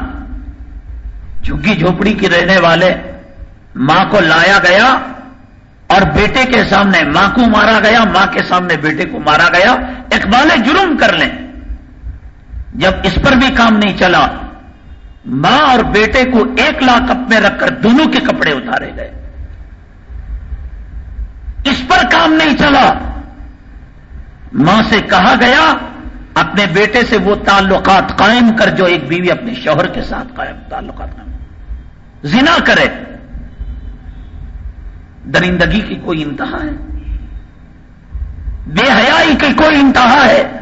جھگی جھوپڑی کی رہنے والے ماں کو لایا گیا اور بیٹے کے سامنے ماں کو مارا گیا، ماں کے سامنے بیٹے کو مارا گیا۔ اقبال جرم کر لیں۔ جب اس پر بھی کام نہیں چلا، ماں اور بیٹے کو ایک لاکھ کپ میں رکھ کر دونوں کے کپڑے اتارے گئے۔ اس پر کام نہیں چلا۔ ماں سے کہا گیا، اپنے بیٹے سے وہ تعلقات قائم کر جو ایک بیوی اپنے شوہر کے ساتھ قائم، تعلقات قائم۔ زنا کرے۔ درندگی کی کوئی انتہا ہے؟ بے حیائی کی کوئی انتہا ہے؟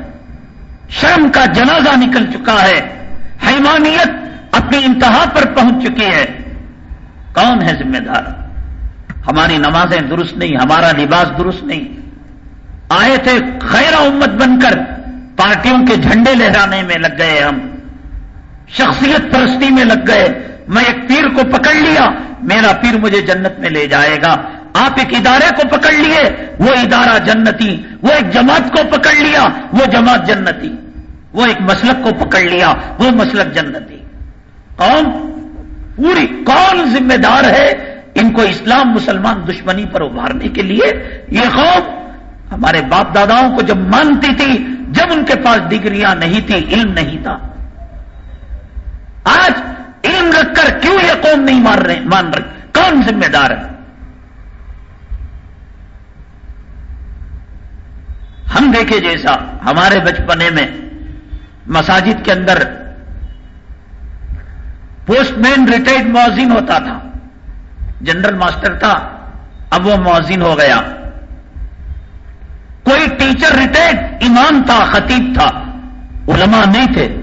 شرم کا جنازہ نکل چکا ہے۔ حیمانیت اپنی انتہا پر پہنچ چکی ہے۔ کون ہے ذمہ دار؟ ہماری نمازیں درست نہیں، ہمارا لباس درست نہیں۔ آئے تھے خیر امت بن کر، پارٹیوں کے جھنڈے لہرانے میں لگ گئے ہم۔ شخصیت پرستی میں لگ گئے۔ میں ایک پیر کو پکڑ لیا۔ میرا پیر مجھے جنت میں لے جائے گا۔ آپ ایک ادارے کو پکڑ لیے، وہ ادارہ جنتی، وہ ایک جماعت کو پکڑ لیا، وہ جماعت جنتی، وہ ایک مسلک کو پکڑ لیا، وہ مسلک جنتی۔ کون پوری کون ذمہ دار ہے ان کو اسلام مسلمان دشمنی پر ابھارنے کے لیے۔ یہ قوم ہمارے باپ داداؤں کو جب مانتی تھی، جب ان کے پاس ڈگریاں نہیں تھی علم نہیں تھا۔ آج علم رکھ کر کیوں یہ قوم نہیں مان رہے مان رہے؟ کون ذمہ دار ہے؟ ہم دیکھے جیسا ہمارے بچپنے میں مساجد کے اندر پوسٹ مین ریٹائرڈ موزین ہوتا تھا۔ جنرل ماسٹر تھا، اب وہ موزین ہو گیا۔ کوئی ٹیچر ریٹائرڈ امام تھا، خطیب تھا۔ علماء نہیں تھے۔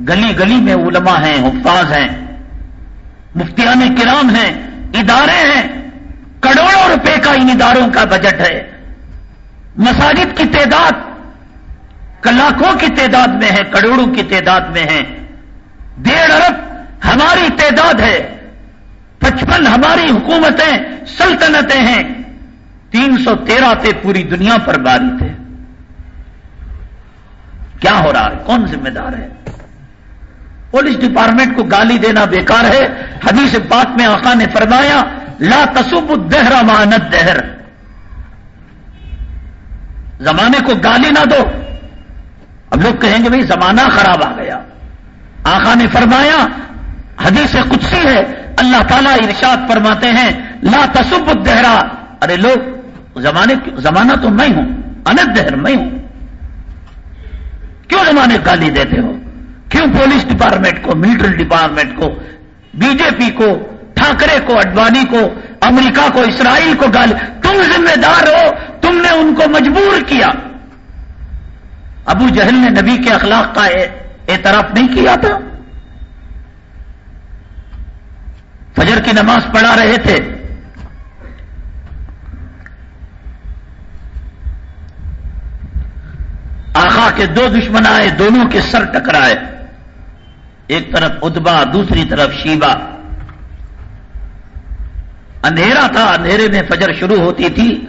گلی گلی میں علماء ہیں، حفاظ ہیں، مفتیان کرام ہیں، ادارے ہیں، کروڑوں روپے کا ان اداروں کا بجٹ ہے۔ مساجد کی تعداد لاکھوں کی تعداد میں ہے، کروڑوں کی تعداد میں ہے۔ ڈیڑھ ارب ہماری تعداد ہے۔ پچپن ہماری حکومتیں، سلطنتیں ہیں۔ تین سو تیرہ تھے پوری دنیا پر باری تھے۔ کیا ہو رہا ہے؟ کون ذمہ دار ہے؟ پولیس ڈپارٹمنٹ کو گالی دینا بیکار ہے۔ حدیث بات میں آقا نے فرمایا، لا تصب الدہر مانت دہر زمانے کو گالی نہ دو۔ اب لوگ کہیں گے، بھائی، زمانہ خراب آ گیا۔ آقا نے فرمایا، حدیث قدسی ہے۔ اللہ تعالیٰ ارشاد فرماتے ہیں، لا تصب الدہرا ارے لوگ، زمانے زمانہ تو میں ہوں انت دہر میں ہوں۔ کیوں زمانے گالی دیتے ہو؟ کیوں پولیس ڈپارٹمنٹ کو، ملٹری ڈپارٹمنٹ کو، بی جے پی کو، ٹھاکرے کو اڈوانی کو، امریکہ کو، اسرائیل کو گال تم ذمہ دار ہو، تم نے ان کو مجبور کیا۔ ابو جہل نے نبی کے اخلاق کا اعتراف نہیں کیا تھا۔ فجر کی نماز پڑھا رہے تھے۔ آخا کے دو دشمن آئے، دونوں کے سر ٹکرائے۔ ایک طرف ادبا، دوسری طرف شیبا اندھیرا تھا، اندھیرے میں فجر شروع ہوتی تھی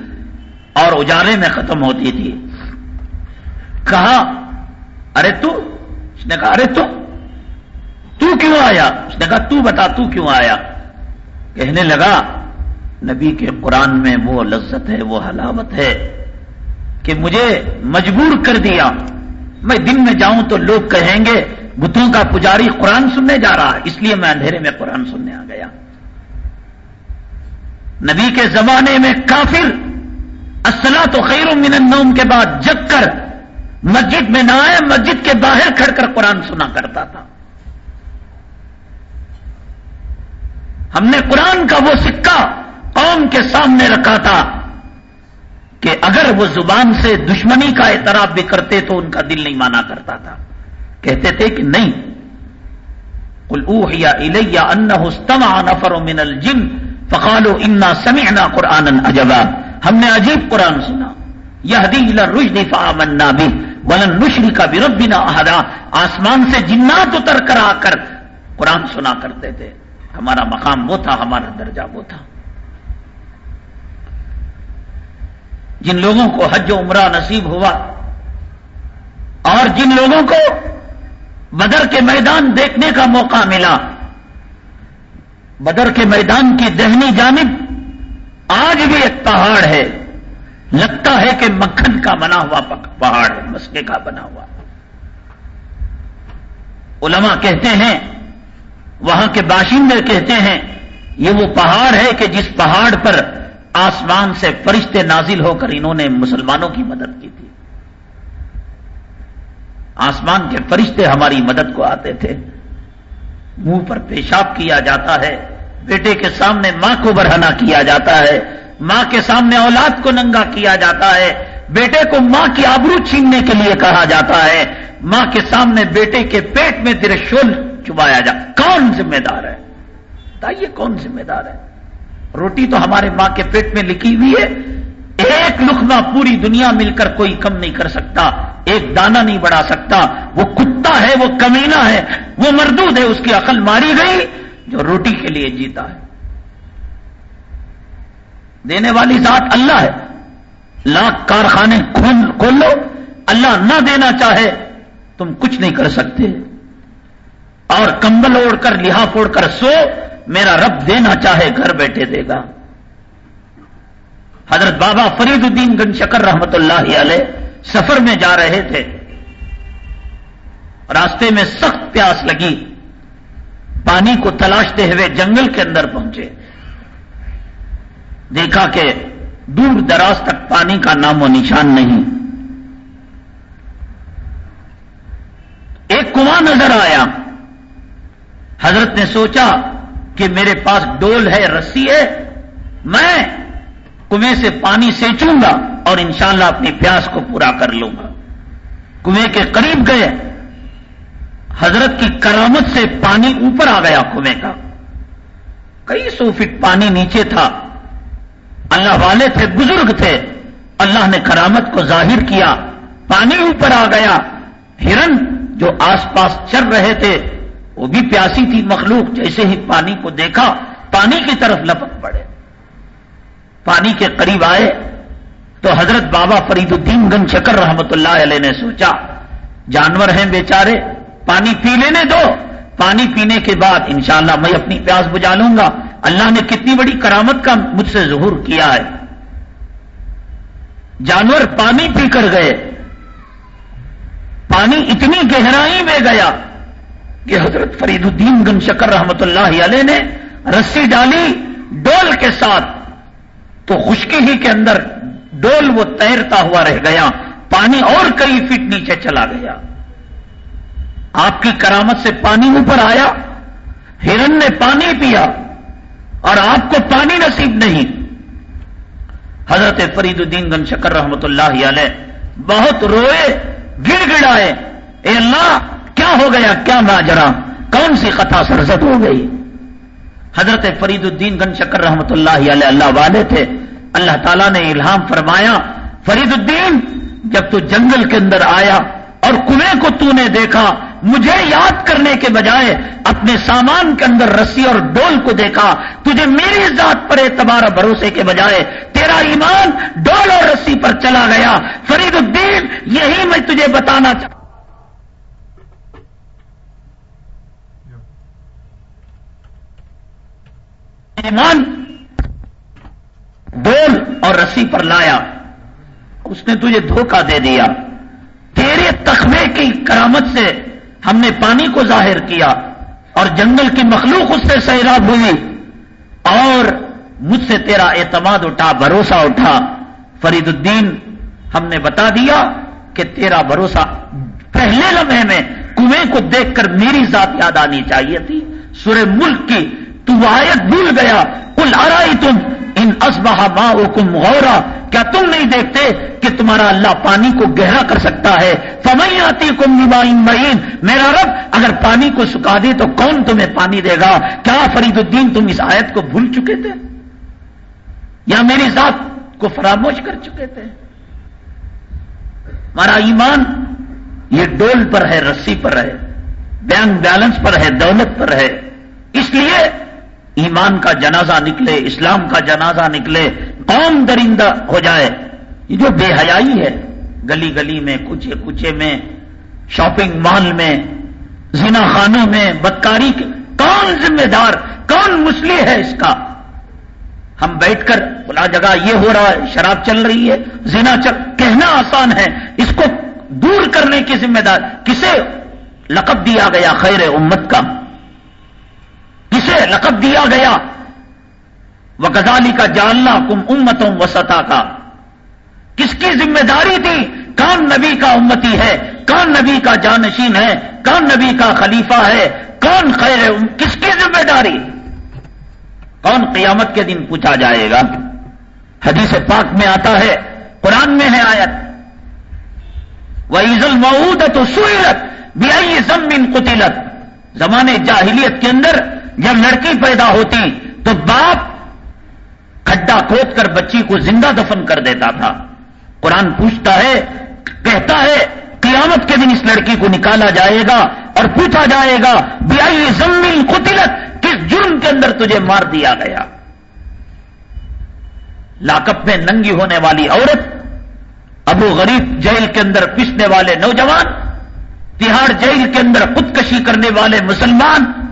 اور اجالے میں ختم ہوتی تھی۔ کہا، ارے تو؟ اس نے کہا، ارے تو؟ تو کیوں آیا؟ اس نے کہا، تو بتا، تو کیوں آیا؟ کہنے لگا، نبی کے قرآن میں وہ لذت ہے، وہ حلاوت ہے کہ مجھے مجبور کر دیا۔ میں دن میں جاؤں تو لوگ کہیں گے بتوں کا پجاری قرآن سننے جا رہا ہے۔ اس لیے میں اندھیرے میں قرآن سننے آ گیا۔ نبی کے زمانے میں کافر اسلح تو خیر من النوم کے بعد جگ کر مسجد میں نہ آئے مسجد کے باہر کھڑ کر قرآن سنا کرتا تھا۔ ہم نے قرآن کا وہ سکہ قوم کے سامنے رکھا تھا کہ اگر وہ زبان سے دشمنی کا اعتراف بھی کرتے تو ان کا دل نہیں مانا کرتا تھا۔ کہتے تھے کہ نہیں۔ الیہ انستما نفر من الجن فقالو انا سمعنا قرآن اجبا ہم نے عجیب قرآن سنا۔ یہ دل رشد فامنا بھی ولن نشری کا احدا۔ آسمان سے جنات اتر کر آ کر قرآن سنا کرتے تھے۔ ہمارا مقام وہ تھا، ہمارا درجہ وہ تھا۔ جن لوگوں کو حج و عمرہ نصیب ہوا اور جن لوگوں کو بدر کے میدان دیکھنے کا موقع ملا۔ بدر کے میدان کی دہنی جانب آج بھی ایک پہاڑ ہے۔ لگتا ہے کہ مکھن کا بنا ہوا پہاڑ ہے مسکے کا بنا ہوا۔ علماء کہتے ہیں، وہاں کے باشندے کہتے ہیں، یہ وہ پہاڑ ہے کہ جس پہاڑ پر آسمان سے فرشتے نازل ہو کر انہوں نے مسلمانوں کی مدد کی تھی۔ آسمان کے فرشتے ہماری مدد کو آتے تھے۔ منہ پر پیشاب کیا جاتا ہے، بیٹے کے سامنے ماں کو برہنا کیا جاتا ہے، ماں کے سامنے اولاد کو ننگا کیا جاتا ہے۔ بیٹے کو ماں کی آبرو چھیننے کے لیے کہا جاتا ہے۔ ماں کے سامنے بیٹے کے پیٹ میں ترشول چبایا جا، کون ذمہ دار ہے؟ بتائیے کون ذمہ دار ہے؟ روٹی تو ہمارے ماں کے پیٹ میں لکھی ہوئی ہے۔ ایک لکما پوری دنیا مل کر کوئی کم نہیں کر سکتا۔ ایک دانہ نہیں بڑھا سکتا۔ وہ کتا ہے، وہ کمینا ہے، وہ مردود ہے، اس کی عقل ماری گئی جو روٹی کے لیے جیتا ہے۔ دینے والی ذات اللہ ہے۔ لاکھ کارخانے کھول لو اللہ نہ دینا چاہے، تم کچھ نہیں کر سکتے۔ اور کمبل اوڑھ کر، لحاف اوڑھ کر سو۔ میرا رب دینا چاہے، گھر بیٹھے دے گا۔ حضرت بابا فرید الدین گن شکر رحمت اللہ علیہ سفر میں جا رہے تھے۔ راستے میں سخت پیاس لگی۔ پانی کو تلاشتے ہوئے جنگل کے اندر پہنچے۔ دیکھا کہ دور دراز تک پانی کا نام و نشان نہیں۔ ایک کنواں نظر آیا۔ حضرت نے سوچا کہ میرے پاس ڈول ہے، رسی ہے۔ میں کنویں سے پانی سینچوں گا اور انشاءاللہ اپنی پیاس کو پورا کر لوں گا۔ کنویں کے قریب گئے۔ حضرت کی کرامت سے پانی اوپر آ گیا کنویں کا۔ کئی سو فٹ پانی نیچے تھا۔ اللہ والے تھے، بزرگ تھے۔ اللہ نے کرامت کو ظاہر کیا۔ پانی اوپر آ گیا۔ ہرن جو آس پاس چل رہے تھے، وہ بھی پیاسی تھی مخلوق۔ جیسے ہی پانی کو دیکھا، پانی کی طرف لپک پڑے۔ پانی کے قریب آئے تو حضرت بابا فرید الدین گن شکر رحمت اللہ علیہ نے سوچا، جانور ہیں بیچارے، پانی پی لینے دو۔ پانی پینے کے بعد انشاءاللہ میں اپنی پیاس بجا لوں گا۔ اللہ نے کتنی بڑی کرامت کا مجھ سے ظہور کیا ہے۔ جانور پانی پی کر گئے۔ پانی اتنی گہرائی میں گیا کہ حضرت فرید الدین گن شکر رحمت اللہ علیہ نے رسی ڈالی ڈول کے ساتھ۔ تو خشکی ہی کے اندر ڈول وہ تیرتا ہوا رہ گیا، پانی اور کئی فٹ نیچے چلا گیا۔ آپ کی کرامت سے پانی اوپر آیا، ہرن نے پانی پیا اور آپ کو پانی نصیب نہیں۔ حضرت فرید الدین گن شکر رحمت اللہ علیہ بہت روئے، گڑ گڑائے، اے اللہ، کیا ہو گیا؟ کیا ماجرا کون سی خطا سرزد ہو گئی؟ حضرت فرید الدین گن شکر رحمت اللہ علیہ اللہ والے تھے۔ اللہ تعالیٰ نے الہام فرمایا، فرید الدین، جب تو جنگل کے اندر آیا اور کنویں کو تو نے دیکھا، مجھے یاد کرنے کے بجائے اپنے سامان کے اندر رسی اور ڈول کو دیکھا۔ تجھے میری ذات پر اعتبار بھروسے کے بجائے تیرا ایمان ڈول اور رسی پر چلا گیا۔ فرید الدین، یہی میں تجھے بتانا چاہتا ایمان ڈول اور رسی پر لایا۔ اس نے تجھے دھوکہ دے دیا۔ تیرے تخمے کی کرامت سے ہم نے پانی کو ظاہر کیا اور جنگل کی مخلوق اس سے سیراب ہوئی۔ اور مجھ سے تیرا اعتماد اٹھا، بھروسہ اٹھا۔ فرید الدین، ہم نے بتا دیا کہ تیرا بھروسہ پہلے لمحے میں کنویں کو دیکھ کر میری ذات یاد آنی چاہیے تھی۔ سورہ ملک کی تو آیت بھول گیا۔ کل آرائی تم ان اسبہ ماں حکم غورا۔ کیا تم نہیں دیکھتے کہ تمہارا اللہ پانی کو گہرا کر سکتا ہے؟ فمئی آتی کم معین میرا رب، اگر پانی کو سکھا دے تو کون تمہیں پانی دے گا؟ کیا فرید الدین تم اس آیت کو بھول چکے تھے؟ یا میری ذات کو فراموش کر چکے تھے؟ ہمارا ایمان یہ ڈول پر ہے، رسی پر ہے، بینک بیلنس پر ہے، دولت پر ہے۔ اس لیے ایمان کا جنازہ نکلے، اسلام کا جنازہ نکلے، قوم درندہ ہو جائے۔ یہ جو بے حیائی ہے، گلی گلی میں کچے کچے میں، شاپنگ مال میں، زنا خانوں میں، بدکاری کون ذمہ دار، کون مسلح ہے اس کا؟ ہم بیٹھ کر بلا جگہ یہ ہو رہا ہے، شراب چل رہی ہے، زنا چل، کہنا آسان ہے۔ اس کو دور کرنے کی ذمہ دار، کسے لقب دیا گیا خیر امت کا؟ کسے لقب دیا گیا۔ وہ گزالی کا جاننا کم امتوں وسطا۔ کا کس کی ذمہ داری تھی؟ کون نبی کا امتی ہے کون نبی کا جانشین ہے کون نبی کا خلیفہ ہے کون خیر ہے کس کی ذمہ داری؟ کون قیامت کے دن پوچھا جائے گا؟ حدیث پاک میں آتا ہے، قرآن میں ہے آیت۔ وہ عز المعود تو سوئلت بیائی زمین قتلت۔ زمانے جاہلیت کے اندر جب لڑکی پیدا ہوتی تو باپ کھڈا کھود کر بچی کو زندہ دفن کر دیتا تھا۔ قرآن پوچھتا ہے، کہتا ہے، قیامت کے دن اس لڑکی کو نکالا جائے گا اور پوچھا جائے گا بیائی زمین قتلت؟ کس جرم کے اندر تجھے مار دیا گیا؟ لاکپ میں ننگی ہونے والی عورت، ابو غریب جیل کے اندر پسنے والے نوجوان، تہاڑ جیل کے اندر خودکشی کرنے والے مسلمان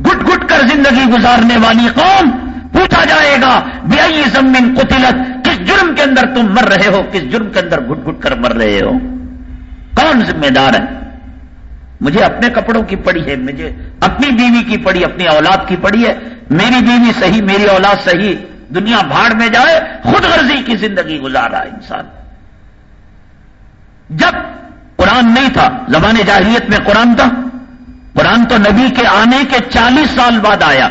گٹ گٹ کر زندگی گزارنے والی قوم پوچھا جائے گا بیائی زمین قتلت؟ کس جرم کے اندر تم مر رہے ہو؟ کس جرم کے اندر گٹ گٹ کر مر رہے ہو؟ کون ذمہ دار ہے؟ مجھے اپنے کپڑوں کی پڑی ہے، مجھے اپنی بیوی کی پڑی، اپنی اولاد کی پڑی ہے۔ میری بیوی صحیح، میری اولاد صحیح، دنیا بھاڑ میں جائے، خود غرضی کی زندگی گزارا انسان۔ جب قرآن نہیں تھا، زبان جاہلیت میں قرآن تھا قرآن تو نبی کے آنے کے چالیس سال بعد آیا۔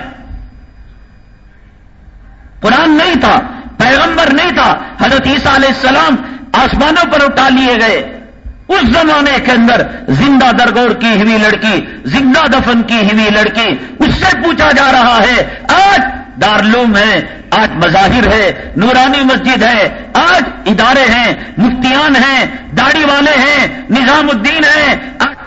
قرآن نہیں تھا، پیغمبر نہیں تھا، حضرت عیسیٰ علیہ السلام آسمانوں پر اٹھا لیے گئے۔ اس زمانے کے اندر زندہ درگور کی ہوئی لڑکی، زندہ دفن کی ہوئی لڑکی اس سے پوچھا جا رہا ہے، آج دارلوم ہے، آج مظاہر ہے، نورانی مسجد ہے، آج ادارے ہیں، مفتیان ہیں، داڑھی والے ہیں، نظام الدین ہیں، آج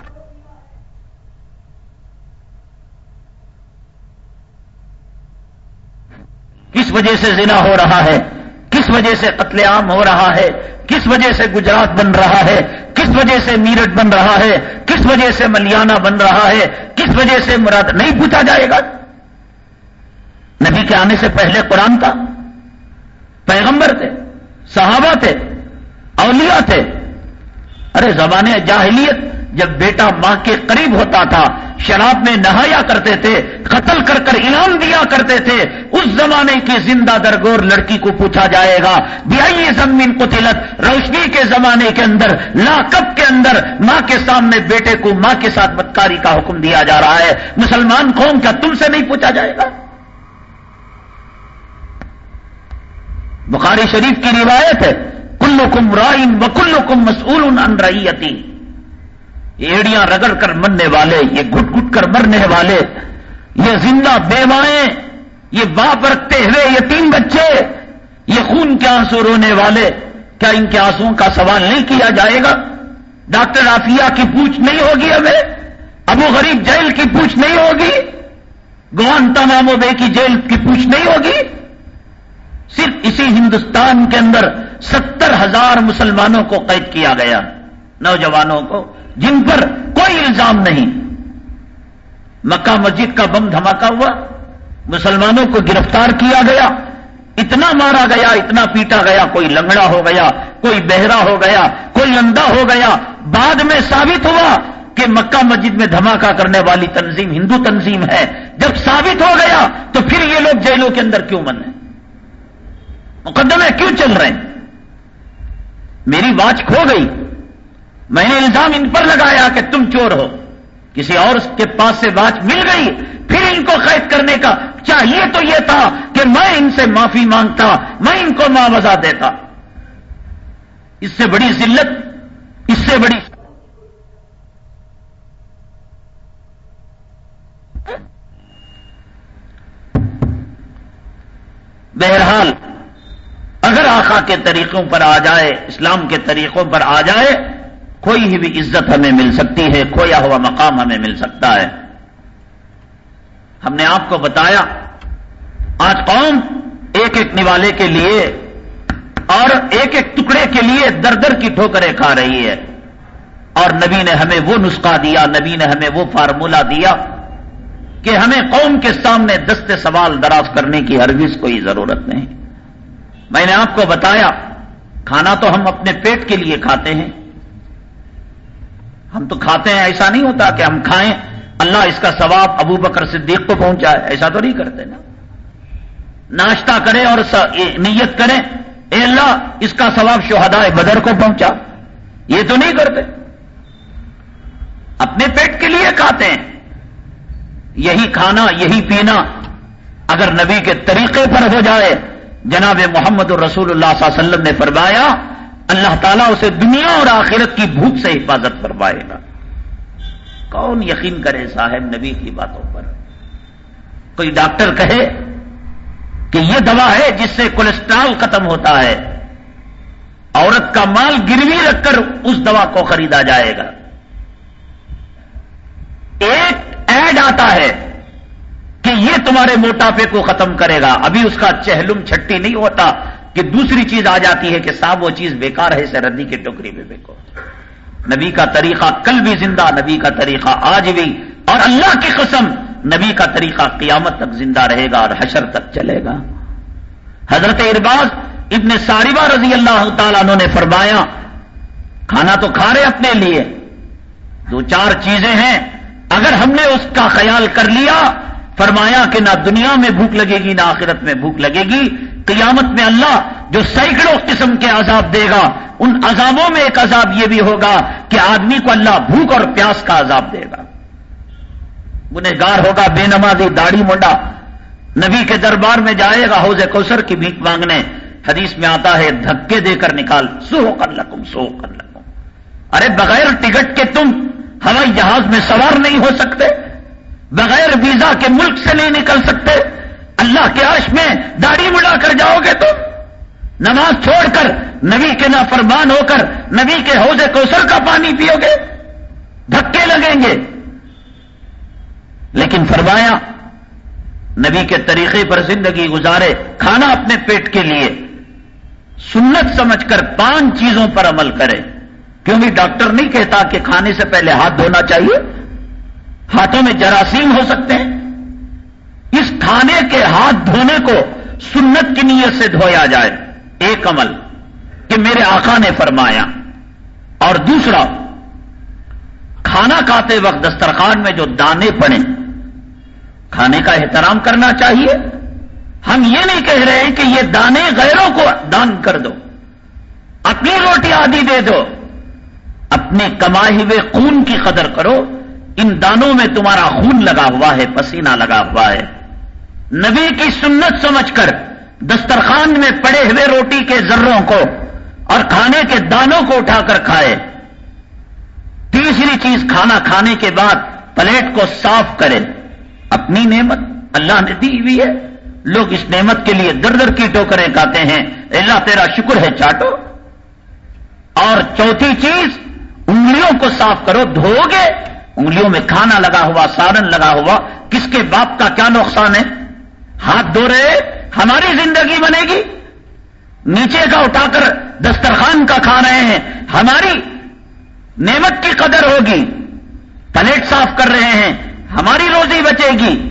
کس وجہ سے زنا ہو رہا ہے؟ کس وجہ سے قتل عام ہو رہا ہے؟ کس وجہ سے گجرات بن رہا ہے؟ کس وجہ سے میرٹ بن رہا ہے؟ کس وجہ سے ملیانہ بن رہا ہے؟ کس وجہ سے مراد نہیں پوچھا جائے گا؟ نبی کے آنے سے پہلے قرآن تھا، پیغمبر تھے، صحابہ تھے، اولیاء تھے۔ ارے زبانیں جاہلیت جب بیٹا ماں کے قریب ہوتا تھا، شراب میں نہایا کرتے تھے، قتل کر کر انعام دیا کرتے تھے، اس زمانے کی زندہ درگور لڑکی کو پوچھا جائے گا، بیائی زمین کو تلت روشنی کے زمانے کے اندر، لاکب کے اندر ماں کے سامنے بیٹے کو ماں کے ساتھ بدکاری کا حکم دیا جا رہا ہے۔ مسلمان قوم کیا تم سے نہیں پوچھا جائے گا؟ بخاری شریف کی روایت ہے کلو کم رائن و کلو کم مسول ان ریتی ایڑیاں رگڑ کر مرنے والے، یہ گٹ گٹ کر مرنے والے، یہ زندہ بیوائیں، یہ باپ رکھتے ہوئے یہ تین بچے، یہ خون کے آنسو رونے والے، کیا ان کے آنسو کا سوال نہیں کیا جائے گا؟ ڈاکٹر آفیہ کی پوچھ نہیں ہوگی ہمیں؟ ابو غریب جیل کی پوچھ نہیں ہوگی؟ گوان تمام بے کی جیل کی پوچھ نہیں ہوگی؟ صرف اسی ہندوستان کے اندر ستر ہزار مسلمانوں کو قید کیا گیا، نوجوانوں کو جن پر کوئی الزام نہیں۔ مکہ مسجد کا بم دھماکہ ہوا، مسلمانوں کو گرفتار کیا گیا، اتنا مارا گیا، اتنا پیٹا گیا، کوئی لنگڑا ہو گیا، کوئی بہرا ہو گیا، کوئی اندھا ہو گیا۔ بعد میں ثابت ہوا کہ مکہ مسجد میں دھماکہ کرنے والی تنظیم ہندو تنظیم ہے۔ جب ثابت ہو گیا تو پھر یہ لوگ جیلوں کے اندر کیوں بنے؟ مقدمے کیوں چل رہے ہیں؟ میری واچ کھو گئی۔ میں نے الزام ان پر لگایا کہ تم چور ہو۔ کسی اور کے پاس سے واچ مل گئی، پھر ان کو قید کرنے کا چاہیے تو یہ تھا کہ میں ان سے معافی مانگتا، میں ان کو معاوضہ دیتا۔ اس سے بڑی ذلت، اس سے بڑی بہرحال، اگر آخا کے طریقوں پر آ جائے، اسلام کے طریقوں پر آ جائے کوئی بھی عزت ہمیں مل سکتی ہے، کھویا ہوا مقام ہمیں مل سکتا ہے۔ ہم نے آپ کو بتایا، آج قوم ایک ایک نوالے کے لیے اور ایک ایک ٹکڑے کے لیے در در کی ٹھوکریں کھا رہی ہے۔ اور نبی نے ہمیں وہ نسخہ دیا، نبی نے ہمیں وہ فارمولہ دیا کہ ہمیں قوم کے سامنے دست سوال دراز کرنے کی ہرگز کوئی ضرورت نہیں۔ میں نے آپ کو بتایا، کھانا تو ہم اپنے پیٹ کے لیے کھاتے ہیں۔ ہم تو کھاتے ہیں، ایسا نہیں ہوتا کہ ہم کھائیں، اللہ اس کا ثواب ابو بکر صدیق کو پہنچا ہے ایسا تو نہیں کرتے نا۔ ناشتہ کریں اور نیت کریں، اے اللہ، اس کا ثواب شہداء بدر کو پہنچا۔ یہ تو نہیں کرتے۔ اپنے پیٹ کے لیے کھاتے ہیں۔ یہی کھانا، یہی پینا۔ اگر نبی کے طریقے پر ہو جائے، جناب محمد الرسول اللہ صلی اللہ علیہ وسلم نے فرمایا اللہ تعالیٰ اسے دنیا اور آخرت کی بھوک سے حفاظت فرمائے گا۔ کون یقین کرے صاحب نبی کی باتوں پر؟ کوئی ڈاکٹر کہے کہ یہ دوا ہے جس سے کولیسٹرول ختم ہوتا ہے، عورت کا مال گروی رکھ کر اس دوا کو خریدا جائے گا۔ ایک ایڈ آتا ہے کہ یہ تمہارے موٹاپے کو ختم کرے گا۔ ابھی اس کا چہلم چھٹی نہیں ہوتا۔ کہ دوسری چیز آ جاتی ہے کہ صاحب وہ چیز بیکار ہے، اسے ردی کی ٹوکری میں بیکو نبی کا طریقہ کل بھی زندہ، نبی کا طریقہ آج بھی۔ اور اللہ کی قسم، نبی کا طریقہ قیامت تک زندہ رہے گا اور حشر تک چلے گا۔ حضرت ارباز ابن ساربا رضی اللہ تعالیٰ نے فرمایا، کھانا تو کھا رہے اپنے لیے، دو چار چیزیں ہیں۔ اگر ہم نے اس کا خیال کر لیا، فرمایا کہ نہ دنیا میں بھوک لگے گی، نہ آخرت میں بھوک لگے گی قیامت میں اللہ جو سینکڑوں قسم کے عذاب دے گا، ان عذابوں میں ایک عذاب یہ بھی ہوگا کہ آدمی کو اللہ بھوک اور پیاس کا عذاب دے گا۔ گنہ گار ہوگا، بے نمازی، داڑھی منڈا نبی کے دربار میں جائے گا حوض کوسر کی بھیک مانگنے۔ حدیث میں آتا ہے، دھکے دے کر نکال۔ سو کر لکم سو کر لکم۔ ارے، بغیر ٹکٹ کے تم ہوائی جہاز میں سوار نہیں ہو سکتے۔ بغیر ویزا کے ملک سے نہیں نکل سکتے۔ اللہ کے عرش میں داڑھی مڑا کر جاؤ گے تم نماز چھوڑ کر نبی کے نافرمان ہو کر نبی کے حوض کوسر کا پانی پیو گے، دھکے لگیں گے۔ لیکن فرمایا، نبی کے طریقے پر زندگی گزارے، کھانا اپنے پیٹ کے لیے۔ سنت سمجھ کر پانچ چیزوں پر عمل کرے۔ کیونکہ ڈاکٹر نہیں کہتا کہ کھانے سے پہلے ہاتھ دھونا چاہیے؟ ہاتھوں میں جراثیم ہو سکتے ہیں۔ اس کھانے کے ہاتھ دھونے کو سنت کی نیت سے دھویا جائے ایک عمل کہ میرے آقا نے فرمایا۔ اور دوسرا، کھانا کھاتے وقت دسترخوان میں جو دانے پڑے کھانے کا احترام کرنا چاہیے۔ ہم یہ نہیں کہہ رہے کہ یہ دانے غیروں کو دان کر دو، اپنی روٹی آدھی دے دو، اپنے کمائے ہوئے خون کی قدر کرو۔ ان دانوں میں تمہارا خون لگا ہوا ہے، پسینہ لگا ہوا ہے۔ نبی کی سنت سمجھ کر دسترخوان میں پڑے ہوئے روٹی کے ذروں کو اور کھانے کے دانوں کو اٹھا کر کھائے۔ تیسری چیز کھانا کھانے کے بعد پلیٹ کو صاف کرے۔ اپنی نعمت اللہ نے دی ہوئی ہے۔ لوگ اس نعمت کے لیے در در کی ٹوکریں کہتے ہیں۔ اللہ تیرا شکر ہے چاٹو۔ اور چوتھی چیز، انگلیوں کو صاف کرو۔ دھو گے انگلیوں میں کھانا لگا ہوا سارن لگا ہوا، کس کے باپ کا کیا نقصان ہے؟ ہاتھ دھو رہے ہماری زندگی بنے گی۔ نیچے کا اٹھا کر دسترخوان کا کھا رہے ہیں۔ ہماری نعمت کی قدر ہوگی۔ پلیٹ صاف کر رہے ہیں۔ ہماری روزی بچے گی۔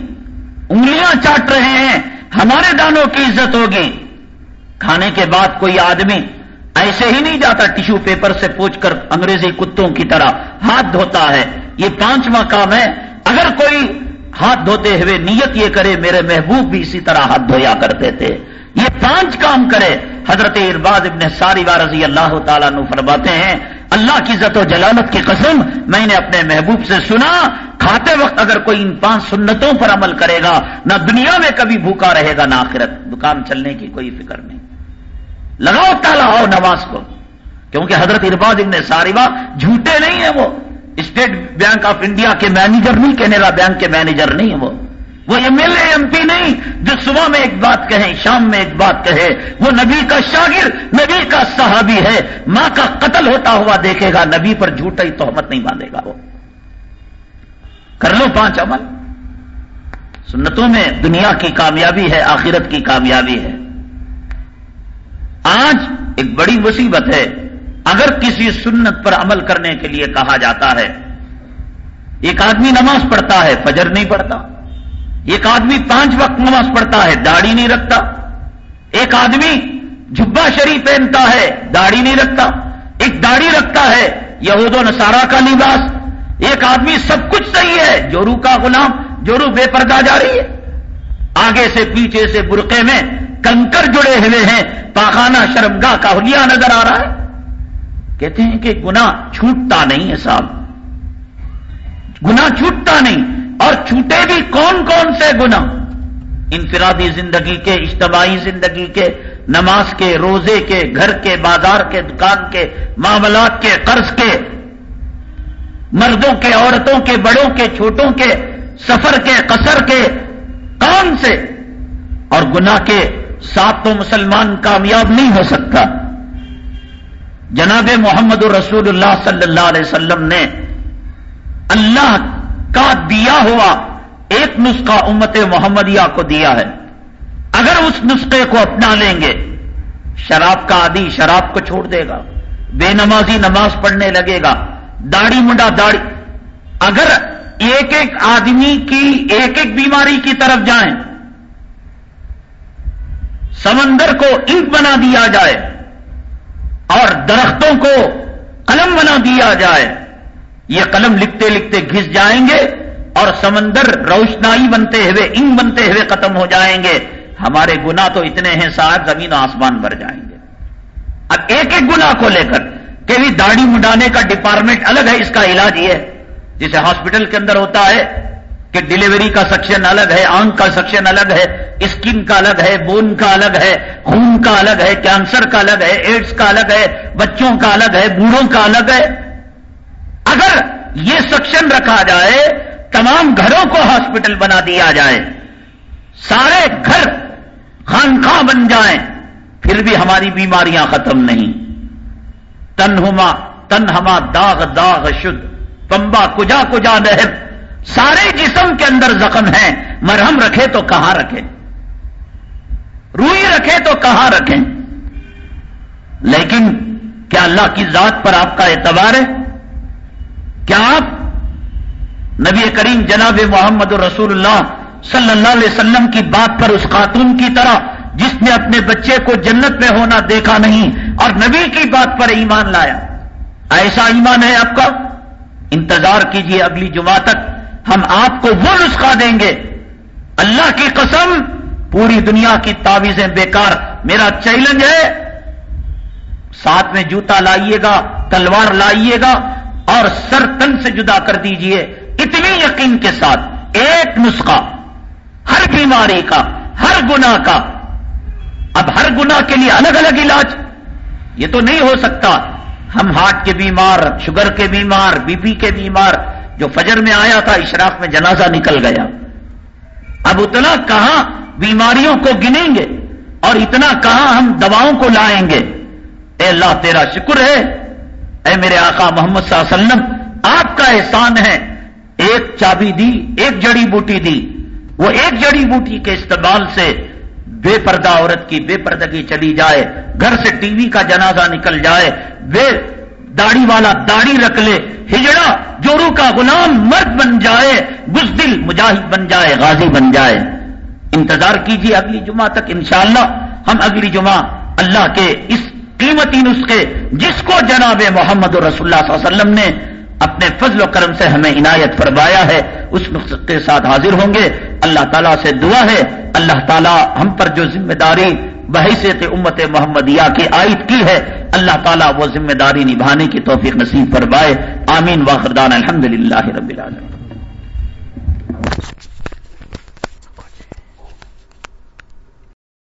انگلیاں چاٹ رہے ہیں۔ ہمارے دانوں کی عزت ہوگی۔ کھانے کے بعد کوئی آدمی ایسے ہی نہیں جاتا ٹیشو پیپر سے پوچھ کر انگریزی کتوں کی طرح ہاتھ دھوتا ہے۔ یہ پانچواں کام ہے۔ اگر کوئی ہاتھ دھوتے ہوئے نیت یہ کرے، میرے محبوب بھی اسی طرح ہاتھ دھویا کرتے تھے۔ یہ پانچ کام کرے۔ حضرت ارباد ابن ساری بار رضی اللہ تعالیٰ نو فرماتے ہیں، اللہ کی عزت و جلالت کی قسم، میں نے اپنے محبوب سے سنا، کھاتے وقت اگر کوئی ان پانچ سنتوں پر عمل کرے گا، نہ دنیا میں کبھی بھوکا رہے گا، نہ آخرت۔ دکان چلنے کی کوئی فکر نہیں۔ لگاؤ تالا ہو نماز کو، کیونکہ حضرت ارباد ابن ساریبا جھوٹے نہیں ہیں وہ۔ اسٹیٹ بینک آف انڈیا کے مینیجر نہیں کینیرا بینک کے مینیجر نہیں وہ۔ وہ M L A, M P نہیں، جو صبح میں ایک بات کہیں شام میں ایک بات کہے۔ وہ نبی کا شاگرد، نبی کا صحابی ہے۔ ماں کا قتل ہوتا ہوا دیکھے گا، نبی پر جھوٹا ہی تہمت نہیں باندھے گا وہ۔ کر لو پانچ عمل۔ سنتوں میں دنیا کی کامیابی ہے، آخرت کی کامیابی ہے۔ آج ایک بڑی مصیبت ہے۔ اگر کسی سنت پر عمل کرنے کے لیے کہا جاتا ہے، ایک آدمی نماز پڑھتا ہے، فجر نہیں پڑھتا۔ ایک آدمی پانچ وقت نماز پڑھتا ہے، داڑھی نہیں رکھتا۔ ایک آدمی جبا شریف پہنتا ہے، داڑھی نہیں رکھتا۔ ایک داڑھی رکھتا ہے، یہود و نصارہ کا لباس۔ ایک آدمی سب کچھ صحیح ہے، جورو کا غلام، جورو بے پردہ جا رہی ہے۔ آگے سے پیچھے سے برقے میں کنکر جڑے ہوئے ہیں، پاخانہ شرمگاہ کا حلیہ نظر آ رہا ہے۔ کہتے ہیں کہ گنا چھوٹتا نہیں ہے صاحب۔ گنا چھوٹتا نہیں، اور چھوٹے بھی کون کون سے گنا انفرادی زندگی کے، اجتماعی زندگی کے، نماز کے، روزے کے، گھر کے، بازار کے، دکان کے، معاملات کے، قرض کے۔ مردوں کے، عورتوں کے، بڑوں کے، چھوٹوں کے، سفر کے، قصر کے، کون سے؟ اور گنا کے ساتھ تو مسلمان کامیاب نہیں ہو سکتا۔ جناب محمد رسول اللہ صلی اللہ علیہ وسلم نے اللہ کا دیا ہوا ایک نسخہ امت محمدیہ کو دیا ہے۔ اگر اس نسخے کو اپنا لیں گے، شراب کا عادی شراب کو چھوڑ دے گا، بے نمازی نماز پڑھنے لگے گا، داڑھی منڈا داڑھی۔ اگر ایک ایک آدمی کی، ایک ایک بیماری کی طرف جائیں، سمندر کو انک بنا دیا جائے اور درختوں کو قلم بنا دیا جائے۔ یہ قلم لکھتے لکھتے گھس جائیں گے اور سمندر روشنائی بنتے ہوئے، انگ بنتے ہوئے ختم ہو جائیں گے۔ ہمارے گنا تو اتنے ہیں صاحب زمین و آسمان بھر جائیں گے۔ اب ایک ایک گنا کو لے کر کہ بھی داڑھی مڈانے کا ڈپارٹمنٹ الگ ہے، اس کا علاج یہ ہے۔ جسے ہاسپٹل کے اندر ہوتا ہے کہ ڈلیوری کا سیکشن الگ ہے، آنکھ کا سیکشن الگ ہے اسکن کا الگ ہے، بون کا الگ ہے، خون کا الگ ہے، کینسر کا الگ ہے ایڈس کا الگ ہے، بچوں کا الگ ہے، بوڑھوں کا الگ ہے۔ اگر یہ سیکشن رکھا جائے، تمام گھروں کو ہاسپٹل بنا دیا جائے، سارے گھر خانخواہ بن جائیں، پھر بھی ہماری بیماریاں ختم نہیں۔ تنہما تنہما، داغ داغ، شد پمبا کجا کجا نہر سارے جسم کے اندر زخم ہیں۔ مرہم رکھے تو کہاں رکھے؟ روئی رکھے تو کہاں رکھیں؟ لیکن کیا اللہ کی ذات پر آپ کا اعتبار ہے؟ کیا آپ نبی کریم جناب محمد رسول اللہ صلی اللہ علیہ وسلم کی بات پر اس خاتون کی طرح جس نے اپنے بچے کو جنت میں ہونا دیکھا نہیں اور نبی کی بات پر ایمان لایا؟ ایسا ایمان ہے آپ کا؟ انتظار کیجیے اگلی جمعہ تک ہم آپ کو وہ نسخہ دیں گے۔ اللہ کی قسم پوری دنیا کی تعویذیں بیکار۔ میرا چیلنج ہے، ساتھ میں جوتا لائیے گا، تلوار لائیے گا اور سر تن سے جدا کر دیجیے۔ اتنی یقین کے ساتھ، ایک نسخہ، ہر بیماری کا، ہر گنا کا۔ اب ہر گنا کے لیے الگ الگ علاج۔ یہ تو نہیں ہو سکتا۔ ہم ہارٹ کے بیمار، شوگر کے بیمار، بی پی کے بیمار، جو فجر میں آیا تھا، اشراق میں جنازہ نکل گیا۔ اب اتنا کہاں بیماریوں کو گنیں گے اور اتنا کہاں ہم دواؤں کو لائیں گے؟ اے اللہ، تیرا شکر ہے۔ اے میرے آقا محمد صلی اللہ علیہ وسلم، آپ کا احسان ہے۔ ایک چابی دی، ایک جڑی بوٹی دی۔ وہ ایک جڑی بوٹی کے استعمال سے بے پردہ عورت کی بے پردگی چلی جائے۔ گھر سے ٹی وی کا جنازہ نکل جائے۔ بے داڑھی والا داڑھی رکھ لے۔ ہجڑا جورو کا غلام مرد بن جائے۔ بزدل مجاہد بن جائے، غازی بن جائے۔ انتظار کیجیے اگلی جمعہ تک انشاءاللہ ہم اگلی جمعہ اللہ کے اس قیمتی نسخے جس کو جناب محمد رسول اللہ صلی اللہ علیہ وسلم نے اپنے فضل و کرم سے ہمیں عنایت فرمایا ہے، اس نسخے کے ساتھ حاضر ہوں گے۔ اللہ تعالیٰ سے دعا ہے۔ اللہ تعالیٰ ہم پر جو ذمہ داری بحیثیت امت محمدیہ کی عائد کی ہے، اللہ تعالیٰ وہ ذمہ داری نبھانے کی توفیق نصیب فرمائے۔ آمین۔ واخردان الحمد للہ رب العالمین۔